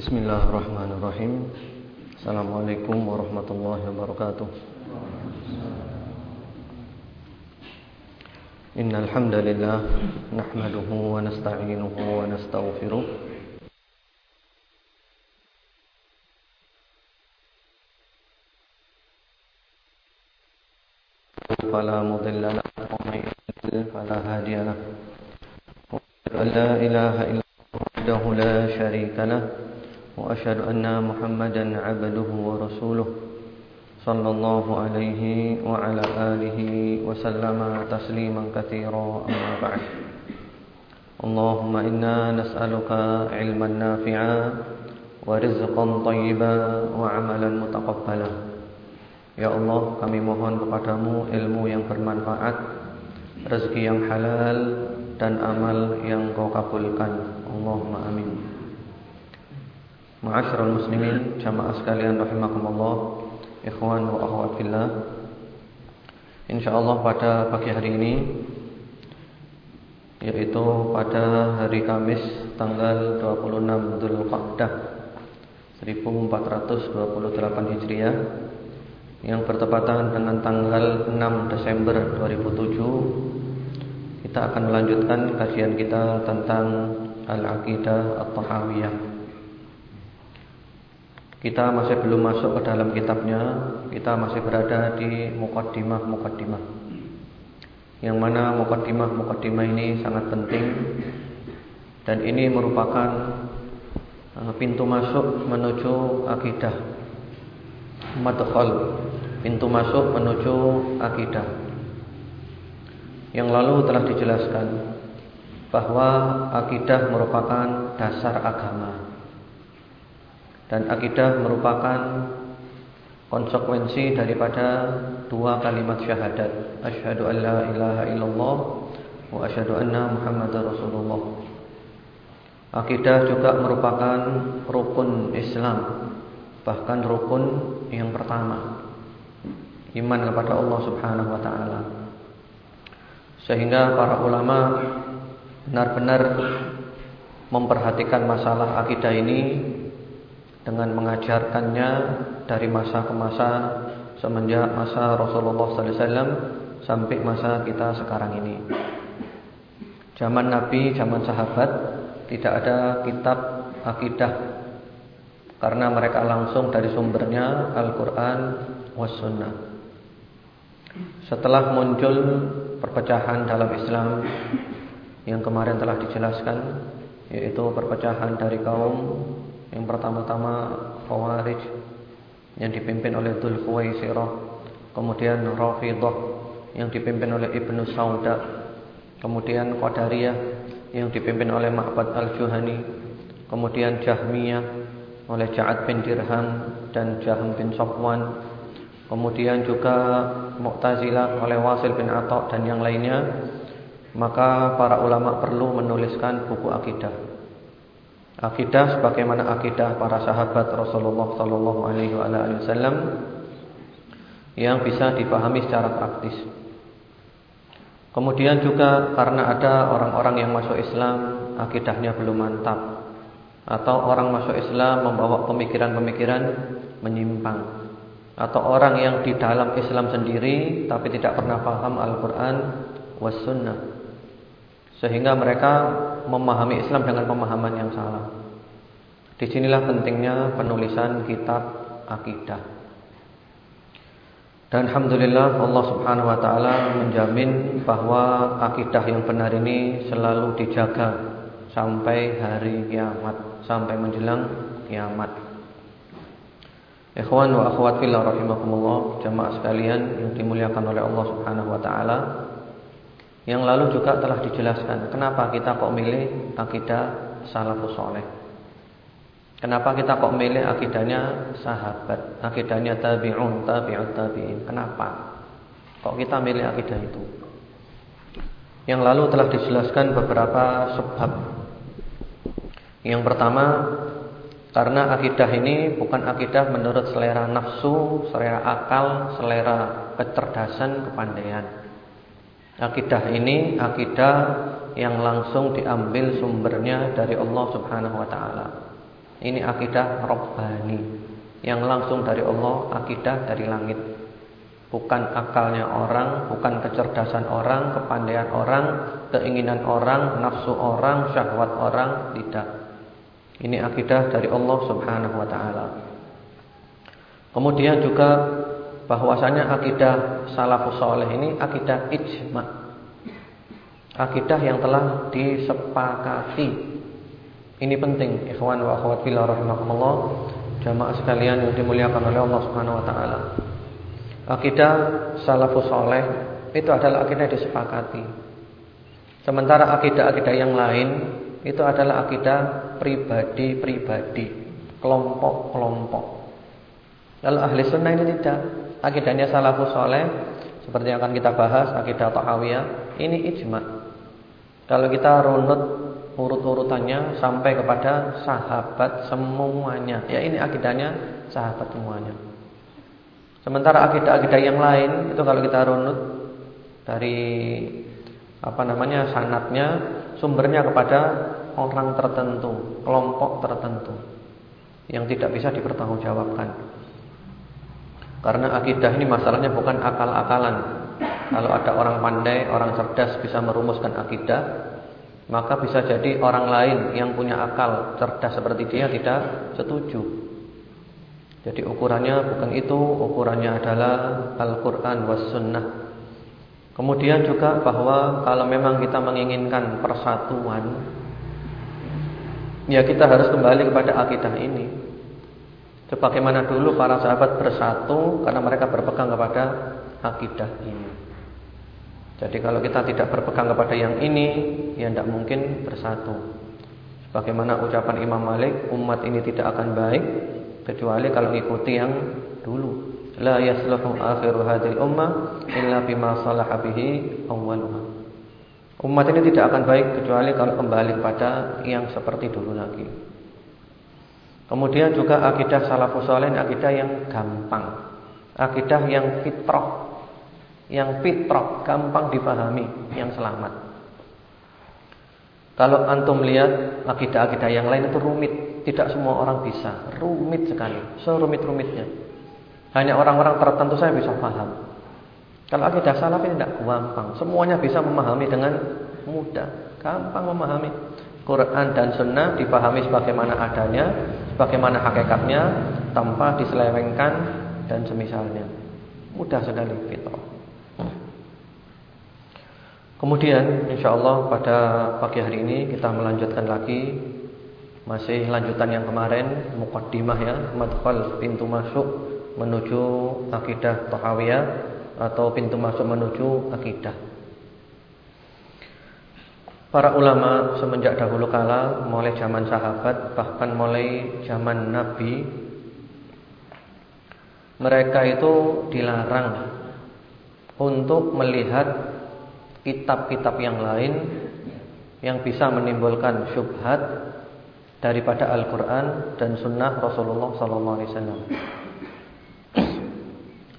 Bismillahirrahmanirrahim. Assalamualaikum warahmatullahi wabarakatuh. Innal nahmaduhu wa nasta'inuhu wa nastaghfiruh fala mudilla lahu wa man yudlil fala hadiya lahu. Wa la ilaha illa huwa la syarika lahu. وأشهد أن محمدا عبده ورسوله صلى الله عليه وعلى آله وسلم تسليما كثيرا أما بعد اللهم إنا نسألك علما نافعا ورزقا طيبا وعملا متقبلا Ya Allah kami mohon kepadamu ilmu yang bermanfaat Rezeki yang halal Dan amal yang kau kabulkan Allahumma amin. Ma'asyiral muslimin, jamaah sekalian rahimakumullah, ikhwan wa akhwat fillah. Insyaallah pada pagi hari ini yaitu pada hari Kamis tanggal 26 Dzulqa'dah 1428 Hijriah yang bertepatan dengan tanggal 6 Desember 2007 kita akan melanjutkan kajian kita tentang Al-Aqidah At-Tahawiyah Kita masih belum masuk ke dalam kitabnya. Kita masih berada di Muqaddimah-Muqaddimah Yang mana Muqaddimah-Muqaddimah ini sangat penting. Dan ini merupakan uh, Pintu masuk menuju Akidah. Madkhal Pintu masuk menuju Akidah. Yang lalu telah dijelaskan bahwa akidah merupakan dasar agama dan akidah merupakan konsekuensi daripada dua kalimat syahadat. Asyhadu an la ilaha illallah wa asyhadu anna muhammadar rasulullah. Akidah juga merupakan rukun Islam bahkan rukun yang pertama. Iman kepada Allah Subhanahu wa taala. Sehingga para ulama benar-benar memperhatikan masalah akidah ini dengan mengajarkannya dari masa ke masa semenjak masa Rasulullah SAW sampai masa kita sekarang ini. Zaman Nabi, zaman sahabat tidak ada kitab akidah karena mereka langsung dari sumbernya Al-Quran was Sunnah. Setelah muncul perpecahan dalam Islam yang kemarin telah dijelaskan yaitu perpecahan dari kaum yang pertama-tama Khawarij yang dipimpin oleh Dzul Khuwaisirah, kemudian Rafidhah yang dipimpin oleh Ibnu Sauda, kemudian Qadariyah yang dipimpin oleh Ma'bad Al-Juhani, kemudian Jahmiyah oleh Ja'ad bin Dirham dan Jahm bin Safwan, kemudian juga Mu'tazilah oleh Wasil bin Atha dan yang lainnya. Maka para ulama perlu menuliskan buku akidah. Akidah sebagaimana akidah para sahabat Rasulullah sallallahu alaihi wasallam yang bisa dipahami secara praktis. Kemudian juga karena ada orang-orang yang masuk Islam akidahnya belum mantap atau orang masuk Islam membawa pemikiran-pemikiran menyimpang atau orang yang di dalam Islam sendiri tapi tidak pernah paham Al-Qur'an was sunnah sehingga mereka memahami Islam dengan pemahaman yang salah. Di sinilah pentingnya penulisan kitab akidah. Dan alhamdulillah Allah Subhanahu wa taala menjamin bahwa akidah yang benar ini selalu dijaga sampai hari kiamat, sampai menjelang kiamat. Ikhwan wa akhwat fillah rahimakumullah, jamaah sekalian yang dimuliakan oleh Allah Subhanahu wa taala. Yang lalu juga telah dijelaskan kenapa kita kok milih akidah salafus soleh. Kenapa kita kok milih akidahnya sahabat, akidahnya tabi'un, tabi'ut tabi'in. Kenapa? Kok kita milih akidah itu? Yang lalu telah dijelaskan beberapa sebab. Yang pertama, karena akidah ini bukan akidah menurut selera nafsu, selera akal, selera kecerdasan, kepandaian. Akidah ini akidah yang langsung diambil sumbernya dari Allah Subhanahu wa taala. Ini akidah robbani yang langsung dari Allah, akidah dari langit. Bukan akalnya orang, bukan kecerdasan orang, kepandaian orang, keinginan orang, nafsu orang, syahwat orang, tidak. Ini akidah dari Allah Subhanahu wa taala. Kemudian juga bahwasanya akidah salafus saleh ini akidah ijma. Akidah yang telah disepakati ini penting, ikhwan wa akhwat fillah rahimakumullah, jamaah sekalian yang dimuliakan oleh Allah Subhanahu wa taala. Akidah salafus saleh itu adalah akidah yang disepakati. Sementara akidah-akidah yang lain itu adalah akidah pribadi-pribadi, kelompok-kelompok. Kalau ahli sunnah ini tidak, akidahnya salafus saleh seperti yang akan kita bahas akidah tahawiyah ini ijma. Kalau kita runut urut-urutannya sampai kepada sahabat semuanya. Ya ini akidahnya sahabat semuanya. Sementara akidah-akidah yang lain itu kalau kita runut dari apa namanya sanatnya sumbernya kepada orang tertentu, kelompok tertentu yang tidak bisa dipertanggungjawabkan. Karena akidah ini masalahnya bukan akal-akalan. Kalau ada orang pandai, orang cerdas bisa merumuskan akidah, maka bisa jadi orang lain yang punya akal cerdas seperti dia tidak setuju. Jadi ukurannya bukan itu, ukurannya adalah Al-Qur'an was sunnah. Kemudian juga bahwa kalau memang kita menginginkan persatuan, ya kita harus kembali kepada akidah ini. Sebagaimana dulu para sahabat bersatu karena mereka berpegang kepada akidah ini. Jadi kalau kita tidak berpegang kepada yang ini, ya tidak mungkin bersatu. Bagaimana ucapan Imam Malik, umat ini tidak akan baik kecuali kalau mengikuti yang dulu. La yasluhu akhiru hadil ummah illa bima salaha bihi awwaluha. Umat ini tidak akan baik kecuali kalau kembali kepada yang seperti dulu lagi. Kemudian juga akidah salafus saleh akidah yang gampang. Akidah yang fitrah yang fitrah, gampang dipahami, yang selamat. Kalau antum lihat akidah-akidah yang lain itu rumit, tidak semua orang bisa, rumit sekali, serumit-rumitnya. Hanya orang-orang tertentu saya bisa paham. Kalau akidah salaf ini tidak gampang, semuanya bisa memahami dengan mudah, gampang memahami. Quran dan Sunnah dipahami sebagaimana adanya, sebagaimana hakikatnya, tanpa diselewengkan dan semisalnya. Mudah sekali fitrah. Kemudian insya Allah pada pagi hari ini kita melanjutkan lagi masih lanjutan yang kemarin mukaddimah ya, madkhal pintu masuk menuju akidah tahawiyah atau pintu masuk menuju akidah. Para ulama semenjak dahulu kala mulai zaman sahabat bahkan mulai zaman Nabi mereka itu dilarang untuk melihat kitab-kitab yang lain yang bisa menimbulkan syubhat daripada Al-Qur'an dan sunnah Rasulullah wasallam.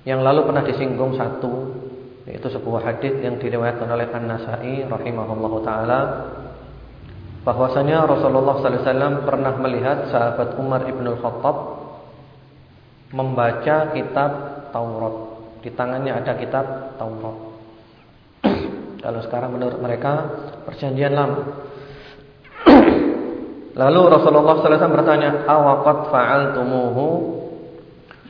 Yang lalu pernah disinggung satu yaitu sebuah hadis yang diriwayatkan oleh An-Nasa'i rahimahullahu taala bahwasanya Rasulullah sallallahu alaihi wasallam pernah melihat sahabat Umar Ibn Khattab membaca kitab Taurat. Di tangannya ada kitab Taurat. Kalau sekarang menurut mereka perjanjian lama. Lalu Rasulullah SAW bertanya, "Awaqad fa'altumuhu?"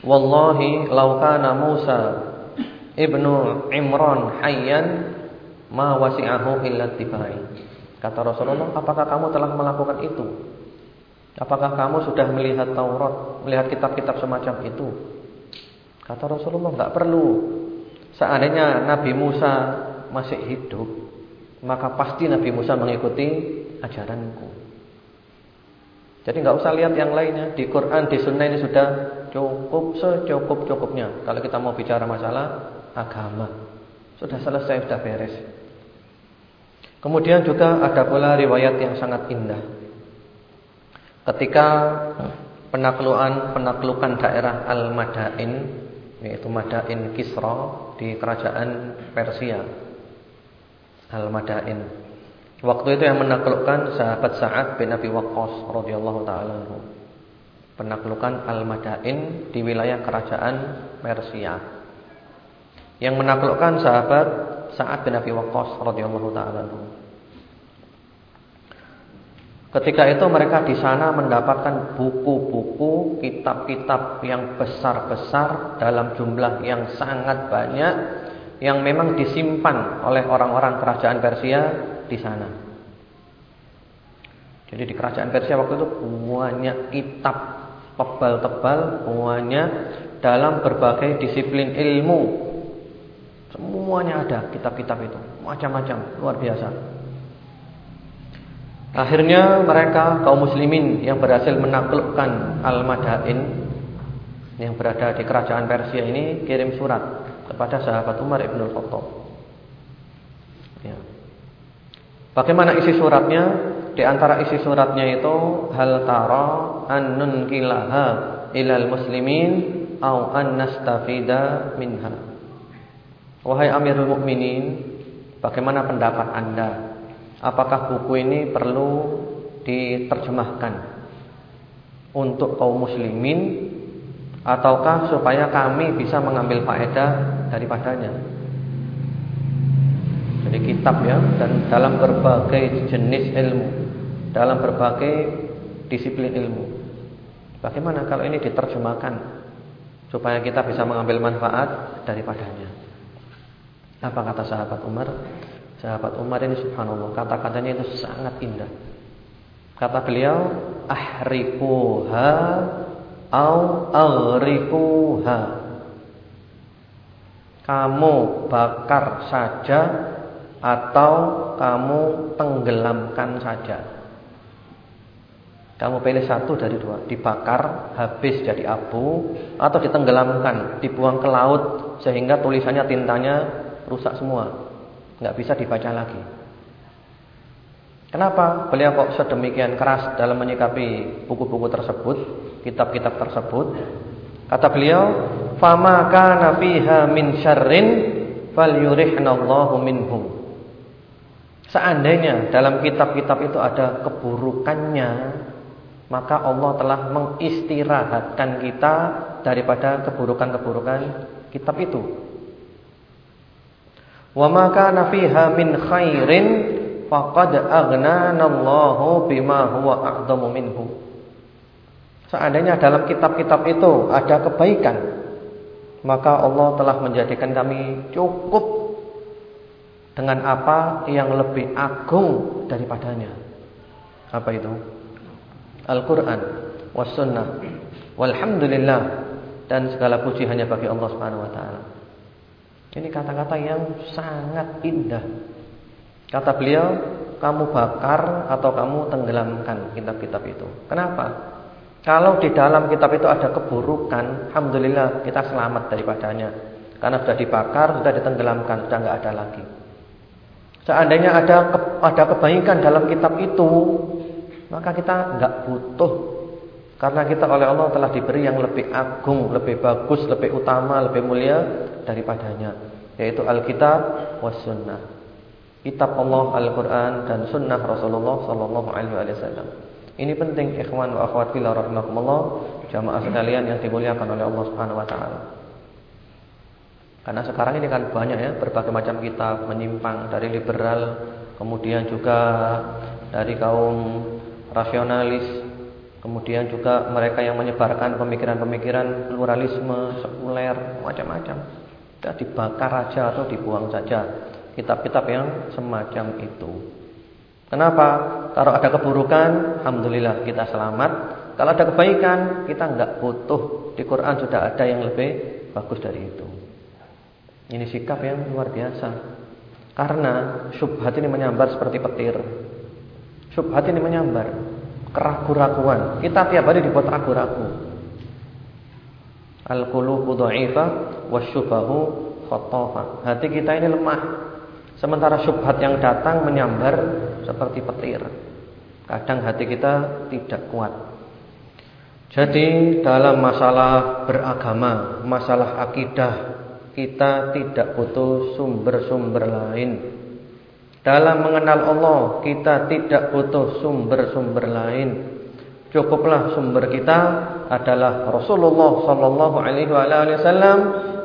Wallahi law kana Musa ibnu Imran hayyan ma wasi'ahu illa tibai. Kata Rasulullah, "Apakah kamu telah melakukan itu?" Apakah kamu sudah melihat Taurat, melihat kitab-kitab semacam itu? Kata Rasulullah, "Enggak perlu." Seandainya Nabi Musa masih hidup, maka pasti Nabi Musa mengikuti ajaranku. Jadi nggak usah lihat yang lainnya. Di Quran, di Sunnah ini sudah cukup secukup cukupnya. Kalau kita mau bicara masalah agama, sudah selesai, sudah beres. Kemudian juga ada pula riwayat yang sangat indah. Ketika penaklukan penaklukan daerah Al-Madain, yaitu Madain Kisra di kerajaan Persia. Al-Madain. Waktu itu yang menaklukkan sahabat Sa'ad bin Abi Waqqas radhiyallahu taala. Penaklukan Al-Madain di wilayah kerajaan Persia. Yang menaklukkan sahabat Sa'ad bin Abi Waqqas radhiyallahu taala Ketika itu mereka di sana mendapatkan buku-buku, kitab-kitab yang besar-besar dalam jumlah yang sangat banyak yang memang disimpan oleh orang-orang kerajaan Persia di sana. Jadi di kerajaan Persia waktu itu banyak kitab tebal-tebal, semuanya dalam berbagai disiplin ilmu. Semuanya ada kitab-kitab itu, macam-macam, luar biasa. Akhirnya mereka kaum muslimin yang berhasil menaklukkan Al-Madain yang berada di kerajaan Persia ini kirim surat kepada sahabat Umar Ibn Khattab. Ya. Bagaimana isi suratnya? Di antara isi suratnya itu hal tara annun kilaha ilal muslimin au an nastafida minha. Wahai Amirul Mukminin, bagaimana pendapat Anda Apakah buku ini perlu diterjemahkan untuk kaum muslimin ataukah supaya kami bisa mengambil faedah daripadanya? Jadi kitab ya dan dalam berbagai jenis ilmu, dalam berbagai disiplin ilmu. Bagaimana kalau ini diterjemahkan supaya kita bisa mengambil manfaat daripadanya? Apa kata sahabat Umar? Sahabat Umar ini subhanallah Kata-katanya itu sangat indah. Kata beliau Ahrikuha Au aghriquha. Kamu bakar saja Atau kamu tenggelamkan saja? Kamu pilih satu dari dua Dibakar, habis jadi abu Atau ditenggelamkan, dibuang ke laut Sehingga tulisannya tintanya rusak semua nggak bisa dibaca lagi. Kenapa beliau kok sedemikian keras dalam menyikapi buku-buku tersebut, kitab-kitab tersebut? Kata beliau, "Fama kana fiha min syarrin falyurihnallahu minhum." Seandainya dalam kitab-kitab itu ada keburukannya, maka Allah telah mengistirahatkan kita daripada keburukan-keburukan kitab itu. Wa ma kana fiha min khairin faqad aghnana Allahu bima huwa a'dhamu minhu. Seandainya dalam kitab-kitab itu ada kebaikan, maka Allah telah menjadikan kami cukup dengan apa yang lebih agung daripadanya. Apa itu? Al-Qur'an was sunnah. Walhamdulillah dan segala puji hanya bagi Allah Subhanahu wa taala. Ini kata-kata yang sangat indah. Kata beliau, kamu bakar atau kamu tenggelamkan kitab-kitab itu. Kenapa? Kalau di dalam kitab itu ada keburukan, alhamdulillah kita selamat daripadanya. Karena sudah dibakar, sudah ditenggelamkan, sudah nggak ada lagi. Seandainya ada ada kebaikan dalam kitab itu, maka kita nggak butuh karena kita oleh Allah telah diberi yang lebih agung, lebih bagus, lebih utama, lebih mulia daripadanya yaitu Alkitab was sunnah. Kitab Allah Al-Qur'an dan sunnah Rasulullah sallallahu alaihi wasallam. Ini penting ikhwan wa akhwat fillah rahimakumullah, jamaah sekalian yang dimuliakan oleh Allah Subhanahu wa taala. Karena sekarang ini kan banyak ya berbagai macam kitab menyimpang dari liberal, kemudian juga dari kaum rasionalis, kemudian juga mereka yang menyebarkan pemikiran-pemikiran pluralisme, sekuler, macam-macam. Sudah dibakar aja atau dibuang saja kitab-kitab yang semacam itu. Kenapa? Kalau ada keburukan, alhamdulillah kita selamat. Kalau ada kebaikan, kita enggak butuh. Di Quran sudah ada yang lebih bagus dari itu. Ini sikap yang luar biasa. Karena syubhat ini menyambar seperti petir. Syubhat ini menyambar keraguan-raguan. Kita tiap hari dibuat ragu-ragu. Al-qulubu dha'ifah wasyubahu khatafa. Hati kita ini lemah. Sementara syubhat yang datang menyambar seperti petir. Kadang hati kita tidak kuat. Jadi dalam masalah beragama, masalah akidah, kita tidak butuh sumber-sumber lain. Dalam mengenal Allah, kita tidak butuh sumber-sumber lain. Cukuplah sumber kita adalah Rasulullah sallallahu alaihi wasallam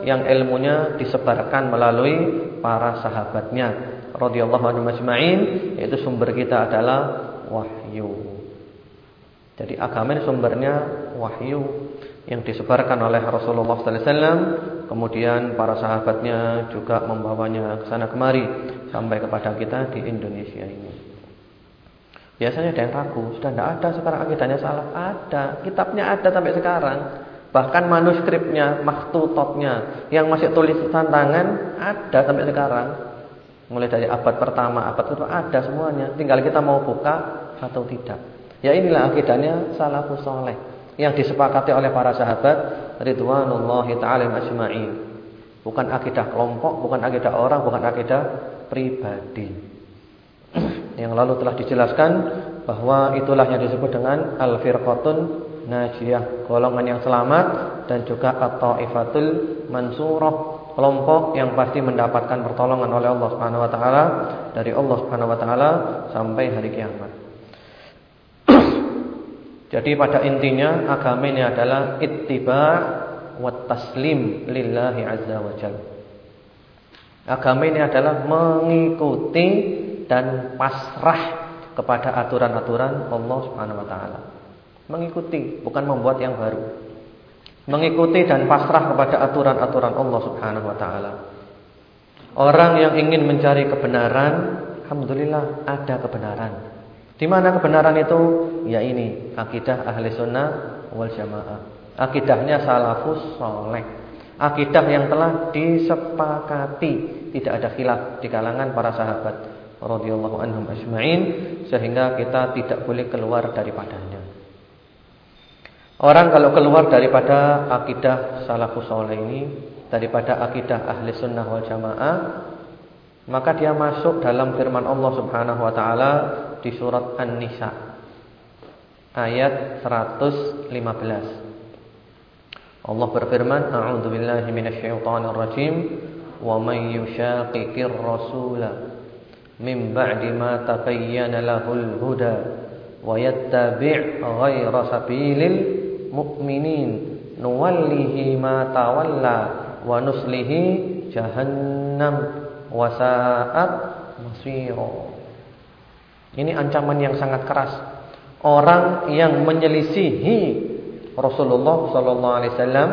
yang ilmunya disebarkan melalui para sahabatnya radhiyallahu anhum ajma'in yaitu sumber kita adalah wahyu. Jadi agama ini sumbernya wahyu yang disebarkan oleh Rasulullah wasallam, kemudian para sahabatnya juga membawanya ke sana kemari sampai kepada kita di Indonesia ini. Biasanya ada yang ragu, sudah tidak ada sekarang akidahnya salah. Ada, kitabnya ada sampai sekarang. Bahkan manuskripnya, maktutotnya, yang masih tulisan tangan ada sampai sekarang. Mulai dari abad pertama, abad kedua ada semuanya. Tinggal kita mau buka atau tidak. Ya inilah akidahnya salafus soleh yang disepakati oleh para sahabat ridwanullahi taala ajma'in. Bukan akidah kelompok, bukan akidah orang, bukan akidah pribadi. Yang lalu telah dijelaskan bahwa itulah yang disebut dengan al-firqatun najiyah, golongan yang selamat dan juga at-taifatul mansurah, kelompok yang pasti mendapatkan pertolongan oleh Allah Subhanahu wa taala dari Allah Subhanahu wa taala sampai hari kiamat. Jadi pada intinya agama ini adalah ittiba' wa taslim lillahi azza wa jalla. Agama ini adalah mengikuti dan pasrah kepada aturan-aturan Allah Subhanahu wa taala. Mengikuti, bukan membuat yang baru. Mengikuti dan pasrah kepada aturan-aturan Allah Subhanahu wa taala. Orang yang ingin mencari kebenaran, alhamdulillah ada kebenaran. Di mana kebenaran itu? Ya ini akidah ahli sunnah wal jamaah. Akidahnya salafus soleh. Akidah yang telah disepakati, tidak ada khilaf di kalangan para sahabat radhiyallahu anhum ajmain sehingga kita tidak boleh keluar daripadanya. Orang kalau keluar daripada akidah salafus soleh ini, daripada akidah ahli sunnah wal jamaah, maka dia masuk dalam firman Allah Subhanahu wa taala di surat An-Nisa ayat 115. Allah berfirman, "A'udzu billahi minasyaitonir rajim, wa may yushaqiqir rasula min ba'di ma tabayyana lahul huda wa yattabi' ghayra sabilil mu'minin nuwallihi ma tawalla wa nuslihi jahannam wa sa'at masira." Ini ancaman yang sangat keras. Orang yang menyelisihi Rasulullah sallallahu alaihi wasallam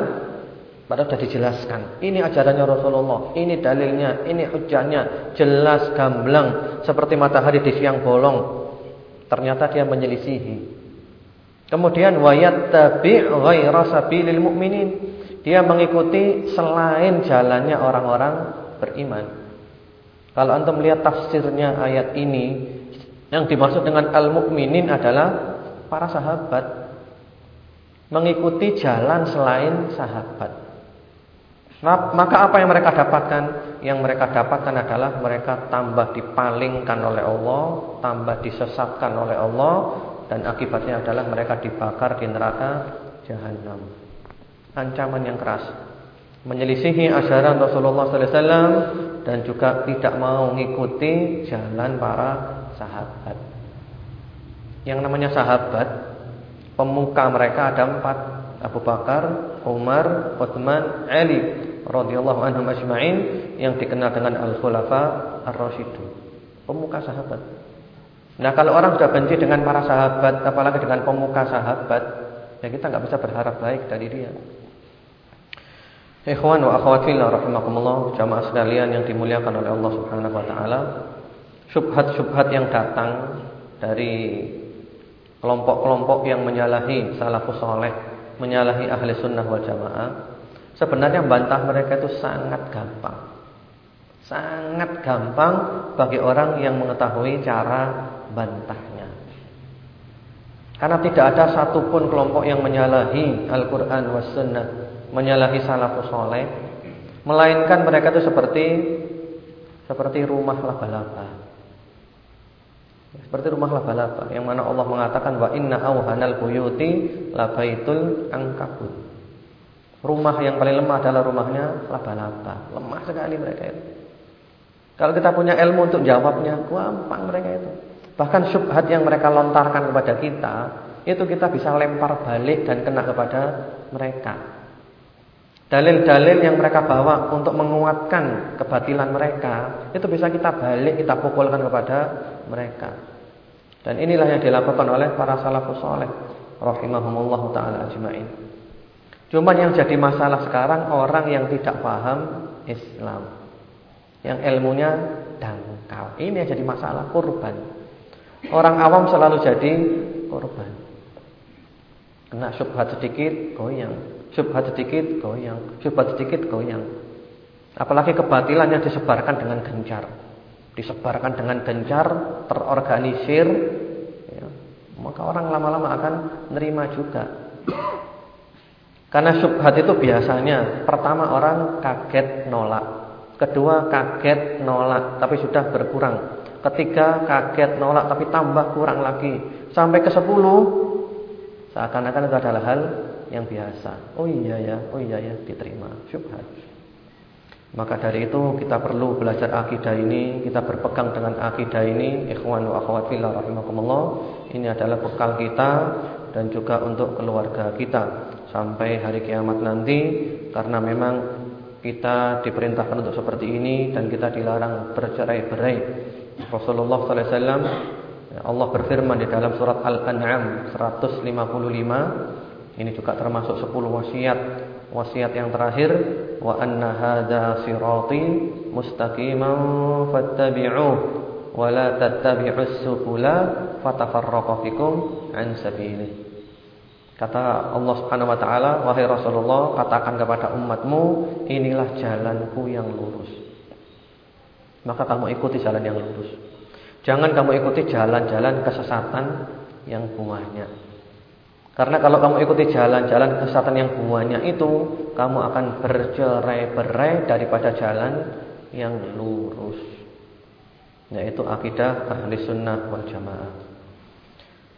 padahal sudah dijelaskan. Ini ajarannya Rasulullah, ini dalilnya, ini hujahnya, jelas gamblang seperti matahari di siang bolong. Ternyata dia menyelisihi. Kemudian wayat tabi ghaira sabilil mu'minin. Dia mengikuti selain jalannya orang-orang beriman. Kalau antum melihat tafsirnya ayat ini, yang dimaksud dengan al-mukminin adalah para sahabat mengikuti jalan selain sahabat. Nah, maka apa yang mereka dapatkan? Yang mereka dapatkan adalah mereka tambah dipalingkan oleh Allah, tambah disesatkan oleh Allah dan akibatnya adalah mereka dibakar di neraka jahanam. Ancaman yang keras. Menyelisihi ajaran Rasulullah sallallahu alaihi wasallam dan juga tidak mau mengikuti jalan para sahabat. Yang namanya sahabat, pemuka mereka ada empat. Abu Bakar, Umar, Utsman, Ali radhiyallahu anhum ajma'in yang dikenal dengan al-khulafa ar-rasyidun. Pemuka sahabat. Nah, kalau orang sudah benci dengan para sahabat, apalagi dengan pemuka sahabat, ya kita nggak bisa berharap baik dari dia. Ikhwan wa akhwat fillah rahimakumullah, jamaah sekalian yang dimuliakan oleh Allah Subhanahu wa taala syubhat-syubhat yang datang dari kelompok-kelompok yang menyalahi salafus soleh, menyalahi ahli sunnah wal jamaah, sebenarnya bantah mereka itu sangat gampang. Sangat gampang bagi orang yang mengetahui cara bantahnya. Karena tidak ada satupun kelompok yang menyalahi Al-Quran was sunnah, menyalahi salafus soleh, melainkan mereka itu seperti seperti rumah laba-laba. Seperti rumah laba-laba yang mana Allah mengatakan wa inna awhanal buyuti labaitul angkabut. Rumah yang paling lemah adalah rumahnya laba-laba. Lemah sekali mereka itu. Kalau kita punya ilmu untuk jawabnya, gampang mereka itu. Bahkan syubhat yang mereka lontarkan kepada kita itu kita bisa lempar balik dan kena kepada mereka. Dalil-dalil yang mereka bawa untuk menguatkan kebatilan mereka, itu bisa kita balik, kita pukulkan kepada mereka. Dan inilah yang dilakukan oleh para salafus saleh rahimahumullah taala ajmain. Cuma yang jadi masalah sekarang orang yang tidak paham Islam. Yang ilmunya dangkal. Ini yang jadi masalah korban. Orang awam selalu jadi korban. Kena syubhat sedikit goyang, syubhat sedikit goyang, syubhat sedikit goyang. Apalagi kebatilan yang disebarkan dengan gencar. Disebarkan dengan gencar, terorganisir, ya, maka orang lama-lama akan nerima juga. Karena syubhat itu biasanya pertama orang kaget nolak, kedua kaget nolak tapi sudah berkurang. Ketiga kaget nolak tapi tambah kurang lagi. Sampai ke sepuluh Seakan-akan itu adalah hal yang biasa. Oh iya ya, oh iya ya, diterima. Syubhat. Maka dari itu kita perlu belajar akidah ini, kita berpegang dengan akidah ini, ikhwan wa akhwat fillah rahimakumullah. Ini adalah bekal kita dan juga untuk keluarga kita sampai hari kiamat nanti karena memang kita diperintahkan untuk seperti ini dan kita dilarang bercerai-berai. Rasulullah sallallahu alaihi wasallam Allah berfirman di dalam surat Al-An'am 155 ini juga termasuk 10 wasiat wasiat yang terakhir wa anna hadza sirati mustaqiman fattabi'uh wa la tattabi'us subula fatafarraqa fikum an sabilih Kata Allah Subhanahu wa taala, wahai Rasulullah, katakan kepada umatmu, inilah jalanku yang lurus. Maka kamu ikuti jalan yang lurus. Jangan kamu ikuti jalan-jalan kesesatan yang banyak. Karena kalau kamu ikuti jalan-jalan kesesatan yang banyak itu, kamu akan bercerai-berai daripada jalan yang lurus. Yaitu akidah ahli sunnah wal jamaah.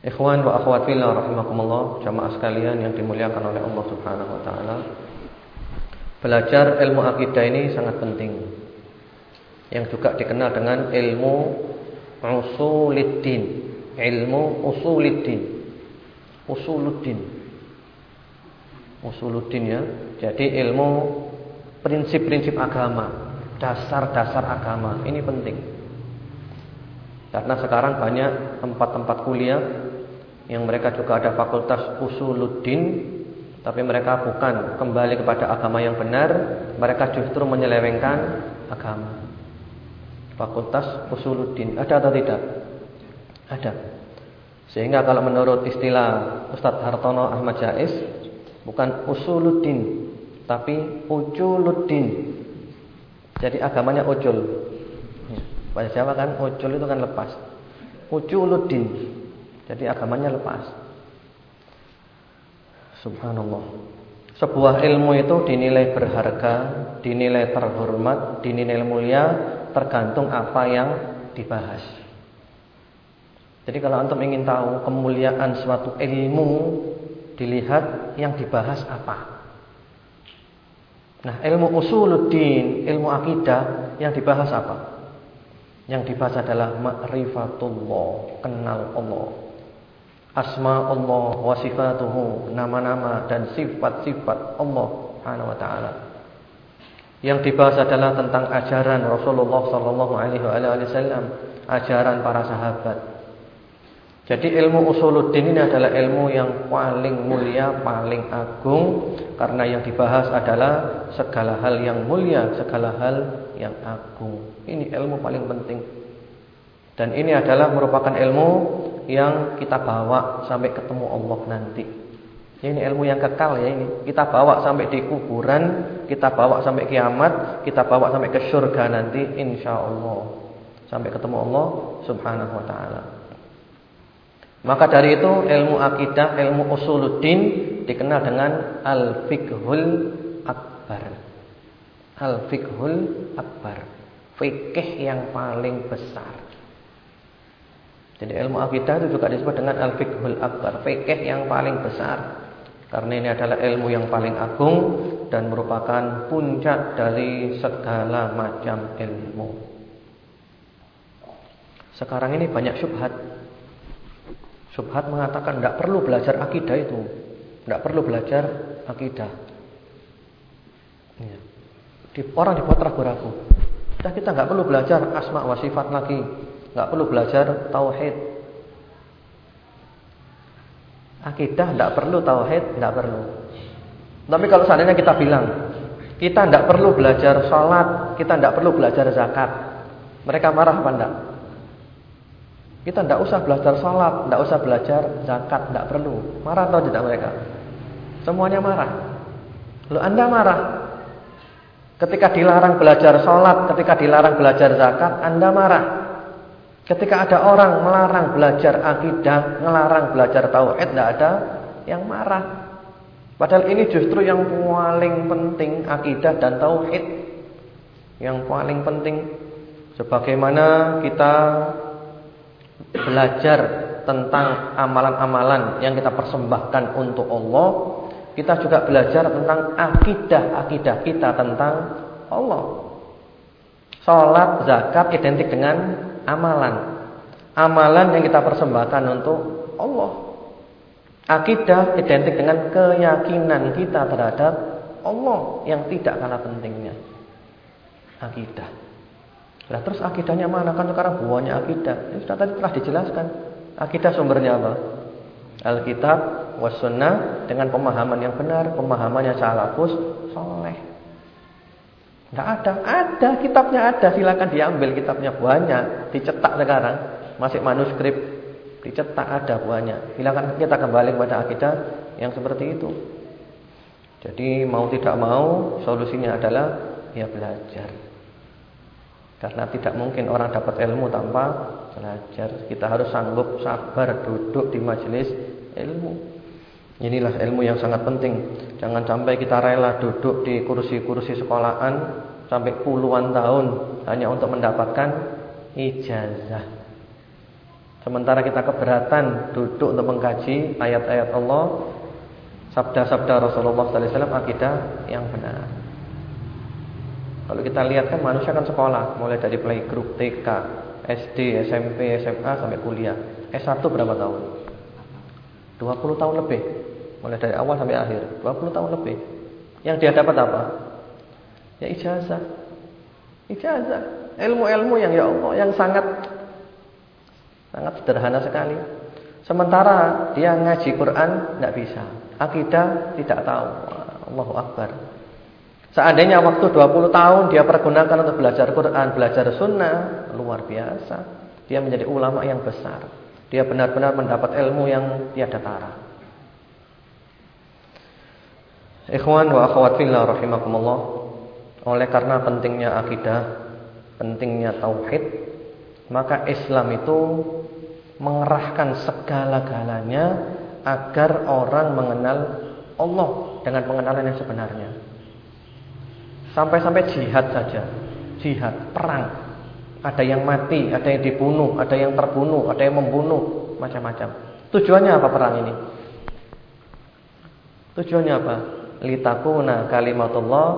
Ikhwan wa akhwat fillah rahimakumullah, jamaah sekalian yang dimuliakan oleh Allah Subhanahu wa taala. Belajar ilmu akidah ini sangat penting. Yang juga dikenal dengan ilmu usuluddin ilmu usuluddin usuluddin. Usuluddin ya. Jadi ilmu prinsip-prinsip agama dasar-dasar agama. Ini penting. Karena sekarang banyak tempat-tempat kuliah yang mereka juga ada fakultas usuluddin tapi mereka bukan kembali kepada agama yang benar. Mereka justru menyelewengkan agama. Fakultas Usuluddin. Ada atau tidak? Ada. Sehingga kalau menurut istilah Ustadz Hartono Ahmad Jais bukan Usuluddin tapi Ujuluddin. Jadi agamanya ujul. Ya, bahasa Jawa kan ujul itu kan lepas. Ujuluddin. Jadi agamanya lepas. Subhanallah. Sebuah ilmu itu dinilai berharga, dinilai terhormat, dinilai mulia tergantung apa yang dibahas. Jadi kalau antum ingin tahu kemuliaan suatu ilmu, dilihat yang dibahas apa. Nah, ilmu usuluddin, ilmu akidah yang dibahas apa? Yang dibahas adalah ma'rifatullah, kenal Allah. Asma Allah wa sifatuhu, nama-nama dan sifat-sifat Allah Subhanahu wa taala. Yang dibahas adalah tentang ajaran Rasulullah sallallahu alaihi wasallam, ajaran para sahabat. Jadi ilmu usuluddin ini adalah ilmu yang paling mulia, paling agung karena yang dibahas adalah segala hal yang mulia, segala hal yang agung. Ini ilmu paling penting. Dan ini adalah merupakan ilmu yang kita bawa sampai ketemu Allah nanti. Ini ilmu yang kekal ya ini. Kita bawa sampai di kuburan, kita bawa sampai kiamat, kita bawa sampai ke surga nanti insya Allah. Sampai ketemu Allah Subhanahu wa taala. Maka dari itu ilmu akidah, ilmu usuluddin dikenal dengan al-fiqhul akbar. Al-fiqhul akbar. Fikih yang paling besar. Jadi ilmu akidah itu juga disebut dengan al-fiqhul akbar, fikih yang paling besar. Karena ini adalah ilmu yang paling agung dan merupakan puncak dari segala macam ilmu. Sekarang ini banyak syubhat. Subhat mengatakan tidak perlu belajar akidah itu. Tidak perlu belajar akidah. Ya. Di, orang dibuat ragu-ragu. Kita kita nggak perlu belajar asma wa sifat lagi, nggak perlu belajar tauhid. Akidah tidak perlu tauhid, tidak perlu. Tapi kalau seandainya kita bilang kita tidak perlu belajar sholat, kita tidak perlu belajar zakat, mereka marah apa? Kita tidak usah belajar sholat, tidak usah belajar zakat, tidak perlu. Marah atau tidak mereka? Semuanya marah. Lalu anda marah. Ketika dilarang belajar sholat, ketika dilarang belajar zakat, anda marah. Ketika ada orang melarang belajar akidah, melarang belajar tauhid, tidak ada yang marah. Padahal ini justru yang paling penting akidah dan tauhid. Yang paling penting sebagaimana kita belajar tentang amalan-amalan yang kita persembahkan untuk Allah, kita juga belajar tentang akidah-akidah kita tentang Allah. Salat, zakat identik dengan amalan. Amalan yang kita persembahkan untuk Allah. Akidah identik dengan keyakinan kita terhadap Allah yang tidak kalah pentingnya. Akidah. Nah terus akidahnya mana? Kan sekarang buahnya akidah. Ini sudah tadi telah dijelaskan. Akidah sumbernya apa? Alkitab was sunnah dengan pemahaman yang benar, pemahaman yang salafus soleh. Tidak ada, ada kitabnya ada. Silakan diambil kitabnya banyak, dicetak sekarang, masih manuskrip, dicetak ada buahnya. Silakan kita kembali kepada akidah yang seperti itu. Jadi mau tidak mau solusinya adalah ya belajar. Karena tidak mungkin orang dapat ilmu tanpa belajar. Kita harus sanggup sabar duduk di majelis ilmu. Inilah ilmu yang sangat penting. Jangan sampai kita rela duduk di kursi-kursi sekolahan sampai puluhan tahun hanya untuk mendapatkan ijazah. Sementara kita keberatan duduk untuk mengkaji ayat-ayat Allah, sabda-sabda Rasulullah sallallahu alaihi wasallam akidah yang benar. Kalau kita lihat kan manusia kan sekolah, mulai dari playgroup, TK, SD, SMP, SMA sampai kuliah. S1 berapa tahun? 20 tahun lebih. Mulai dari awal sampai akhir, 20 tahun lebih. Yang dia dapat apa? Ya ijazah. Ijazah. Ilmu-ilmu yang ya Allah yang sangat sangat sederhana sekali. Sementara dia ngaji Quran tidak bisa. Akidah tidak tahu. Allahu Akbar. Seandainya waktu 20 tahun dia pergunakan untuk belajar Quran, belajar sunnah, luar biasa. Dia menjadi ulama yang besar. Dia benar-benar mendapat ilmu yang tiada tara. Ikhwan wa akhwat fillah rahimakumullah. Oleh karena pentingnya akidah, pentingnya tauhid, maka Islam itu mengerahkan segala-galanya agar orang mengenal Allah dengan pengenalan yang sebenarnya. Sampai-sampai jihad saja. Jihad, perang. Ada yang mati, ada yang dibunuh, ada yang terbunuh, ada yang membunuh, macam-macam. Tujuannya apa perang ini? Tujuannya apa? Litakuna kalimatullah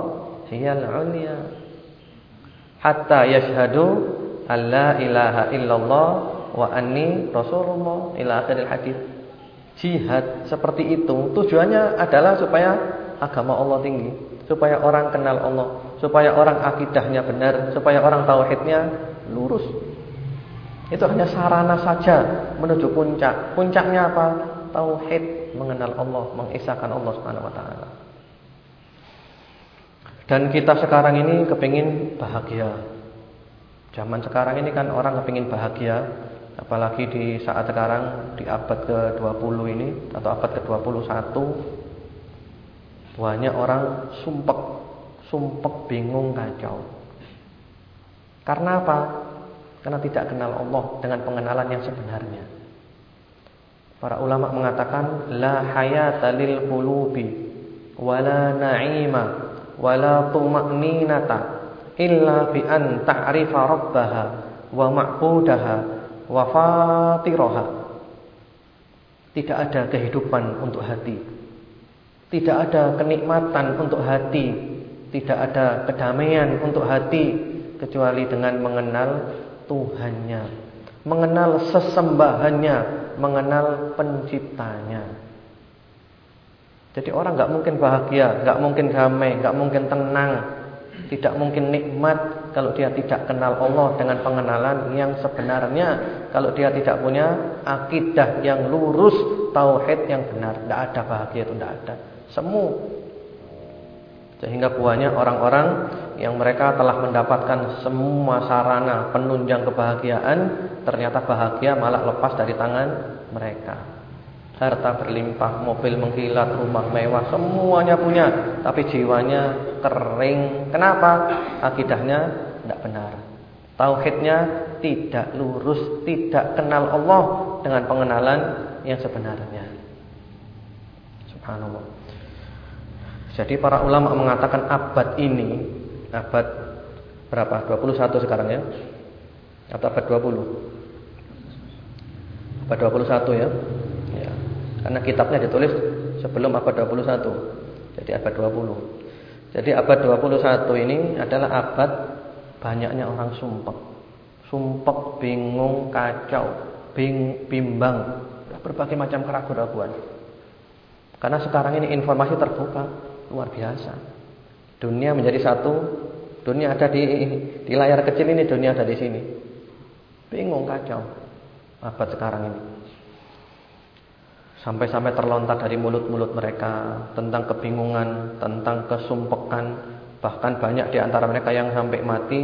hiyal ulia. Hatta yashhadu alla ilaha illallah wa anni rasulullah ila akhiril hadis. Jihad seperti itu tujuannya adalah supaya agama Allah tinggi supaya orang kenal Allah, supaya orang akidahnya benar, supaya orang tauhidnya lurus. Itu hanya sarana saja menuju puncak. Puncaknya apa? Tauhid, mengenal Allah, mengisahkan Allah Subhanahu wa taala. Dan kita sekarang ini kepingin bahagia. Zaman sekarang ini kan orang kepingin bahagia, apalagi di saat sekarang di abad ke-20 ini atau abad ke-21 banyak orang sumpek, sumpek bingung kacau. Karena apa? Karena tidak kenal Allah dengan pengenalan yang sebenarnya. Para ulama mengatakan la hayata lil qulubi wala na'ima wala tuma'ninata illa bi an ta'rifa rabbaha wa ma'budaha wa fatiraha. Tidak ada kehidupan untuk hati tidak ada kenikmatan untuk hati, tidak ada kedamaian untuk hati kecuali dengan mengenal Tuhannya, mengenal sesembahannya, mengenal penciptanya. Jadi orang nggak mungkin bahagia, nggak mungkin damai, nggak mungkin tenang, tidak mungkin nikmat kalau dia tidak kenal Allah dengan pengenalan yang sebenarnya. Kalau dia tidak punya akidah yang lurus, tauhid yang benar, tidak ada bahagia itu tidak ada. Semu sehingga buahnya orang-orang yang mereka telah mendapatkan semua sarana penunjang kebahagiaan ternyata bahagia malah lepas dari tangan mereka. Harta berlimpah, mobil mengkilat, rumah mewah, semuanya punya, tapi jiwanya kering. Kenapa? Akidahnya tidak benar. Tauhidnya tidak lurus, tidak kenal Allah dengan pengenalan yang sebenarnya. Subhanallah. Jadi para ulama mengatakan abad ini abad berapa? 21 sekarang ya? Atau abad 20? Abad 21 ya. Ya. Karena kitabnya ditulis sebelum abad 21. Jadi abad 20. Jadi abad 21 ini adalah abad banyaknya orang sumpek. Sumpek, bingung, kacau, bing, bimbang, berbagai macam keraguan-keraguan. Karena sekarang ini informasi terbuka. Luar biasa. Dunia menjadi satu. Dunia ada di di layar kecil ini, dunia ada di sini. Bingung kacau. Abad sekarang ini. Sampai-sampai terlontar dari mulut-mulut mereka tentang kebingungan, tentang kesumpekan, bahkan banyak di antara mereka yang sampai mati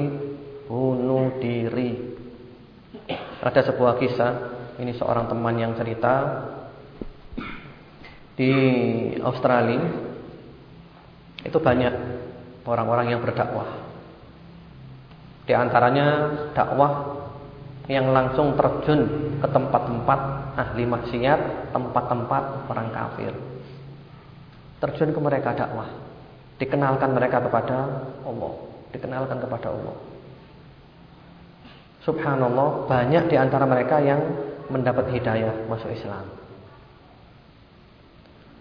bunuh diri. Ada sebuah kisah, ini seorang teman yang cerita di Australia itu banyak orang-orang yang berdakwah. Di antaranya dakwah yang langsung terjun ke tempat-tempat ahli maksiat, tempat-tempat orang kafir. Terjun ke mereka dakwah. Dikenalkan mereka kepada Allah, dikenalkan kepada Allah. Subhanallah, banyak di antara mereka yang mendapat hidayah masuk Islam.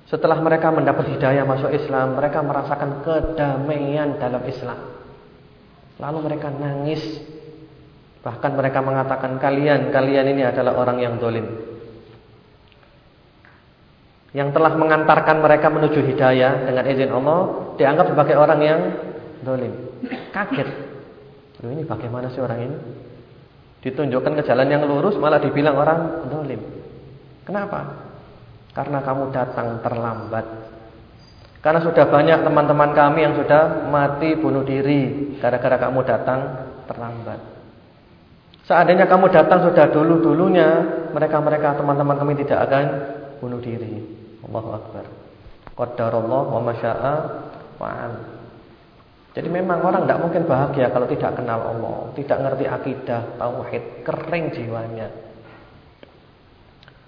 Setelah mereka mendapat hidayah masuk Islam, mereka merasakan kedamaian dalam Islam. Lalu mereka nangis. Bahkan mereka mengatakan kalian, kalian ini adalah orang yang dolim. Yang telah mengantarkan mereka menuju hidayah dengan izin Allah, dianggap sebagai orang yang dolim. Kaget. Loh ini bagaimana sih orang ini? Ditunjukkan ke jalan yang lurus, malah dibilang orang dolim. Kenapa? Karena kamu datang terlambat. Karena sudah banyak teman-teman kami yang sudah mati bunuh diri gara-gara kamu datang terlambat. Seandainya kamu datang sudah dulu-dulunya, mereka-mereka teman-teman kami tidak akan bunuh diri. Allahu akbar. Qadarullah wa masya'a fa'al. Jadi memang orang tidak mungkin bahagia kalau tidak kenal Allah, tidak ngerti akidah, tauhid, kering jiwanya.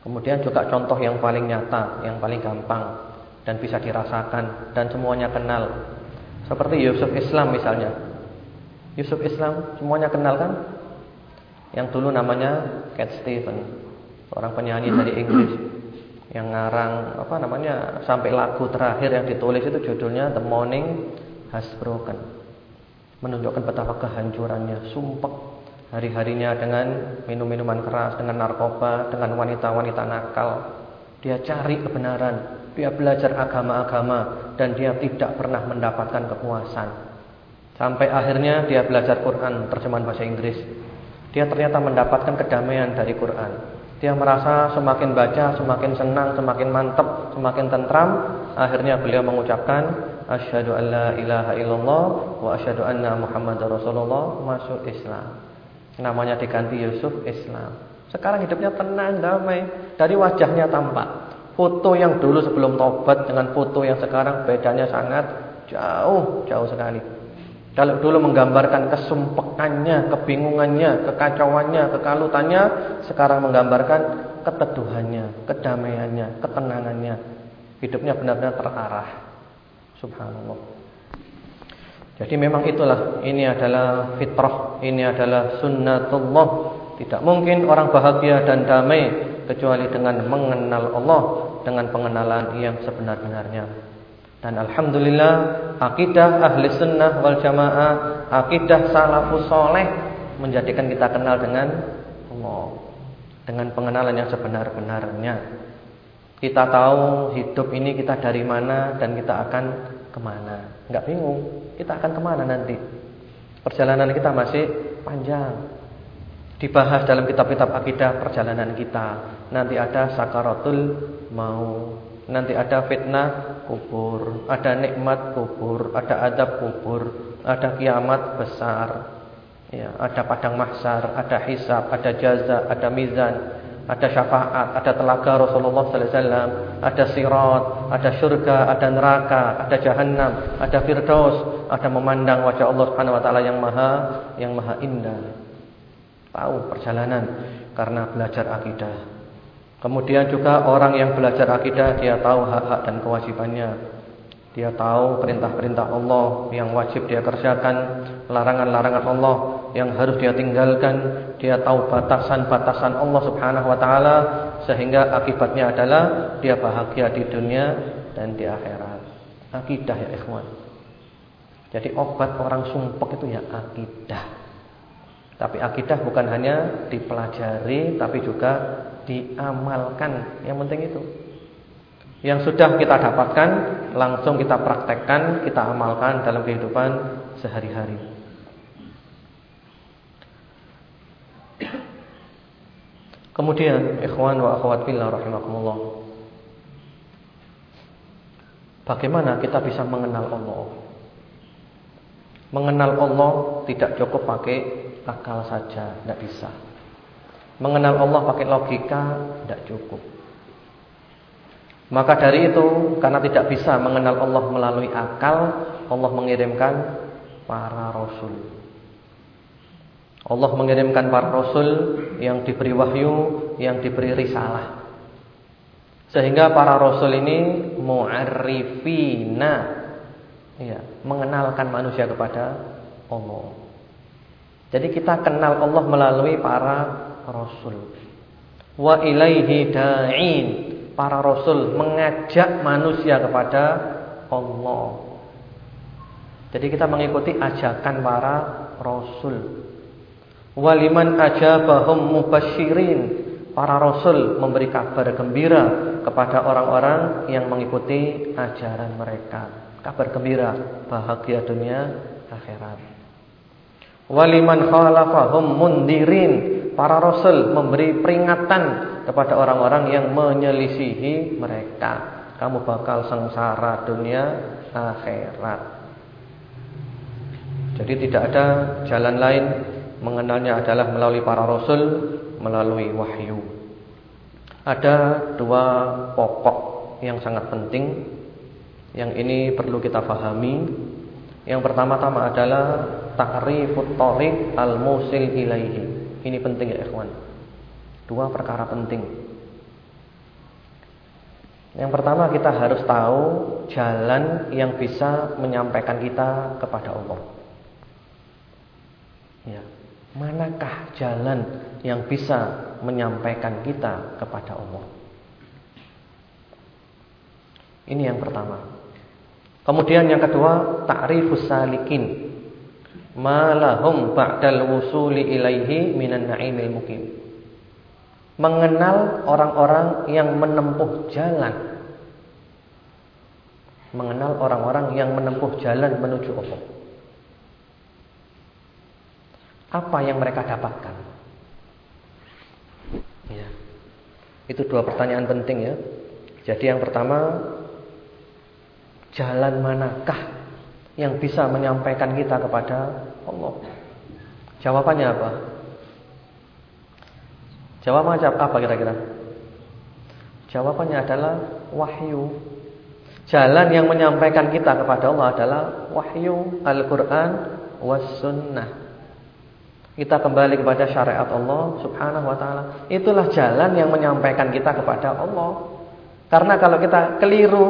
Kemudian juga contoh yang paling nyata, yang paling gampang dan bisa dirasakan dan semuanya kenal. Seperti Yusuf Islam misalnya. Yusuf Islam semuanya kenal kan? Yang dulu namanya Cat Stevens, seorang penyanyi dari Inggris yang ngarang apa namanya sampai lagu terakhir yang ditulis itu judulnya The Morning Has Broken. Menunjukkan betapa kehancurannya, sumpah hari-harinya dengan minum-minuman keras, dengan narkoba, dengan wanita-wanita nakal. Dia cari kebenaran, dia belajar agama-agama dan dia tidak pernah mendapatkan kepuasan. Sampai akhirnya dia belajar Quran terjemahan bahasa Inggris. Dia ternyata mendapatkan kedamaian dari Quran. Dia merasa semakin baca, semakin senang, semakin mantap, semakin tentram. Akhirnya beliau mengucapkan asyhadu alla ilaha illallah wa asyhadu anna muhammadar rasulullah masuk Islam. Namanya diganti Yusuf Islam. Sekarang hidupnya tenang, damai. Dari wajahnya tampak. Foto yang dulu sebelum tobat dengan foto yang sekarang bedanya sangat jauh, jauh sekali. Kalau dulu menggambarkan kesumpekannya, kebingungannya, kekacauannya, kekalutannya, sekarang menggambarkan keteduhannya, kedamaiannya, ketenangannya. Hidupnya benar-benar terarah. Subhanallah. Jadi memang itulah ini adalah fitrah, ini adalah sunnatullah. Tidak mungkin orang bahagia dan damai kecuali dengan mengenal Allah dengan pengenalan yang sebenar-benarnya. Dan alhamdulillah akidah ahli sunnah wal jamaah, akidah salafus soleh menjadikan kita kenal dengan Allah. dengan pengenalan yang sebenar-benarnya. Kita tahu hidup ini kita dari mana dan kita akan ke mana. Enggak bingung, kita akan ke mana nanti. Perjalanan kita masih panjang. Dibahas dalam kitab-kitab akidah perjalanan kita. Nanti ada sakaratul mau. Nanti ada fitnah kubur, ada nikmat kubur, ada adab kubur, ada kiamat besar. Ya, ada padang mahsyar, ada hisab, ada jaza, ada mizan, ada syafaat, ada telaga Rasulullah sallallahu alaihi wasallam, ada sirat, ada surga, ada neraka, ada jahanam, ada firdaus, ada memandang wajah Allah Subhanahu wa taala yang maha yang maha indah. Tahu perjalanan karena belajar akidah. Kemudian juga orang yang belajar akidah dia tahu hak-hak dan kewajibannya. Dia tahu perintah-perintah Allah yang wajib dia kerjakan, larangan-larangan Allah yang harus dia tinggalkan. Dia tahu batasan-batasan Allah Subhanahu wa taala sehingga akibatnya adalah dia bahagia di dunia dan di akhirat. Akidah ya ikhwan. Jadi obat orang sumpek itu ya akidah. Tapi akidah bukan hanya dipelajari tapi juga diamalkan. Yang penting itu. Yang sudah kita dapatkan langsung kita praktekkan, kita amalkan dalam kehidupan sehari-hari. Kemudian ikhwan wa akhwat fillah rahimakumullah. Bagaimana kita bisa mengenal Allah? Mengenal Allah tidak cukup pakai akal saja, tidak bisa. Mengenal Allah pakai logika tidak cukup. Maka dari itu karena tidak bisa mengenal Allah melalui akal, Allah mengirimkan para rasul. Allah mengirimkan para rasul yang diberi wahyu, yang diberi risalah. Sehingga para rasul ini mu'arrifina ya, mengenalkan manusia kepada Allah. Jadi kita kenal Allah melalui para rasul. Wa ilaihi da'in para rasul mengajak manusia kepada Allah. Jadi kita mengikuti ajakan para rasul. Waliman ajabahum mubasyirin. Para rasul memberi kabar gembira kepada orang-orang yang mengikuti ajaran mereka. Kabar gembira, bahagia dunia akhirat. Waliman khalafahum mundirin. Para rasul memberi peringatan kepada orang-orang yang menyelisihi mereka. Kamu bakal sengsara dunia akhirat. Jadi tidak ada jalan lain mengenalnya adalah melalui para rasul, melalui wahyu. Ada dua pokok yang sangat penting yang ini perlu kita fahami. Yang pertama-tama adalah takrifut thariq al-musil ilaihi. Ini penting ya ikhwan. Dua perkara penting. Yang pertama kita harus tahu jalan yang bisa menyampaikan kita kepada Allah. Manakah jalan yang bisa menyampaikan kita kepada Allah? Ini yang pertama. Kemudian yang kedua, ta'rifus salikin. Malahum ba'dal wusuli ilaihi minan na'imil mukim mengenal orang-orang yang menempuh jalan. Mengenal orang-orang yang menempuh jalan menuju Allah. Apa yang mereka dapatkan? Ya. Itu dua pertanyaan penting ya. Jadi yang pertama, jalan manakah yang bisa menyampaikan kita kepada Allah? Jawabannya apa? Jawabannya apa kira-kira? Jawabannya adalah wahyu. Jalan yang menyampaikan kita kepada Allah adalah wahyu Al-Quran was sunnah. Kita kembali kepada syariat Allah Subhanahu wa taala. Itulah jalan yang menyampaikan kita kepada Allah. Karena kalau kita keliru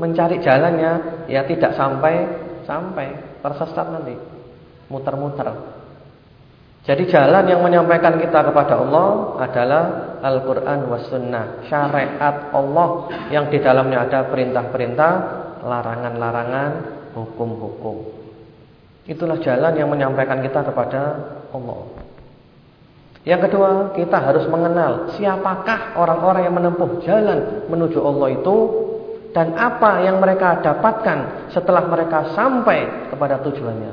mencari jalannya, ya tidak sampai sampai tersesat nanti. Muter-muter. Jadi jalan yang menyampaikan kita kepada Allah adalah Al-Quran was sunnah Syariat Allah yang di dalamnya ada perintah-perintah Larangan-larangan Hukum-hukum Itulah jalan yang menyampaikan kita kepada Allah Yang kedua, kita harus mengenal siapakah orang-orang yang menempuh jalan menuju Allah itu dan apa yang mereka dapatkan setelah mereka sampai kepada tujuannya.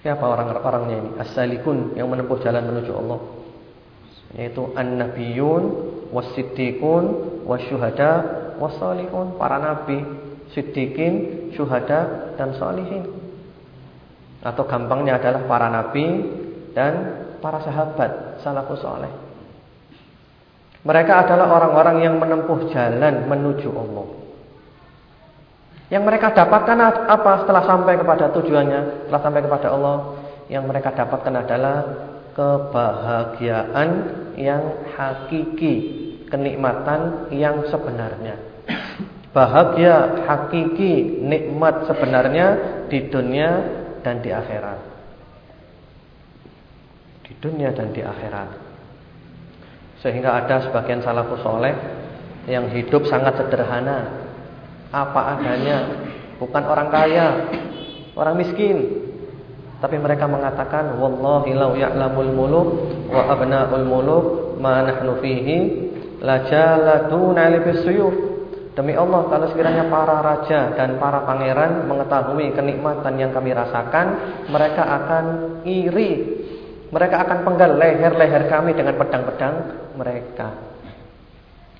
Siapa orang-orangnya ini? As-salikun yang menempuh jalan menuju Allah. Yaitu an-nabiyun, was-siddiqun, wasyuhada, was-salihun, para nabi, siddiqin, syuhada dan salihin. Atau gampangnya adalah para nabi dan para sahabat salafus saleh. Mereka adalah orang-orang yang menempuh jalan menuju Allah. Yang mereka dapatkan apa setelah sampai kepada tujuannya, setelah sampai kepada Allah? Yang mereka dapatkan adalah kebahagiaan yang hakiki, kenikmatan yang sebenarnya. Bahagia hakiki, nikmat sebenarnya di dunia dan di akhirat. Di dunia dan di akhirat. Sehingga ada sebagian salafus soleh yang hidup sangat sederhana, apa adanya, bukan orang kaya, orang miskin. Tapi mereka mengatakan wallahi law ya'lamul muluk wa abna'ul muluk ma nahnu fihi lajaladuna li Demi Allah kalau sekiranya para raja dan para pangeran mengetahui kenikmatan yang kami rasakan, mereka akan iri. Mereka akan penggal leher-leher kami dengan pedang-pedang mereka.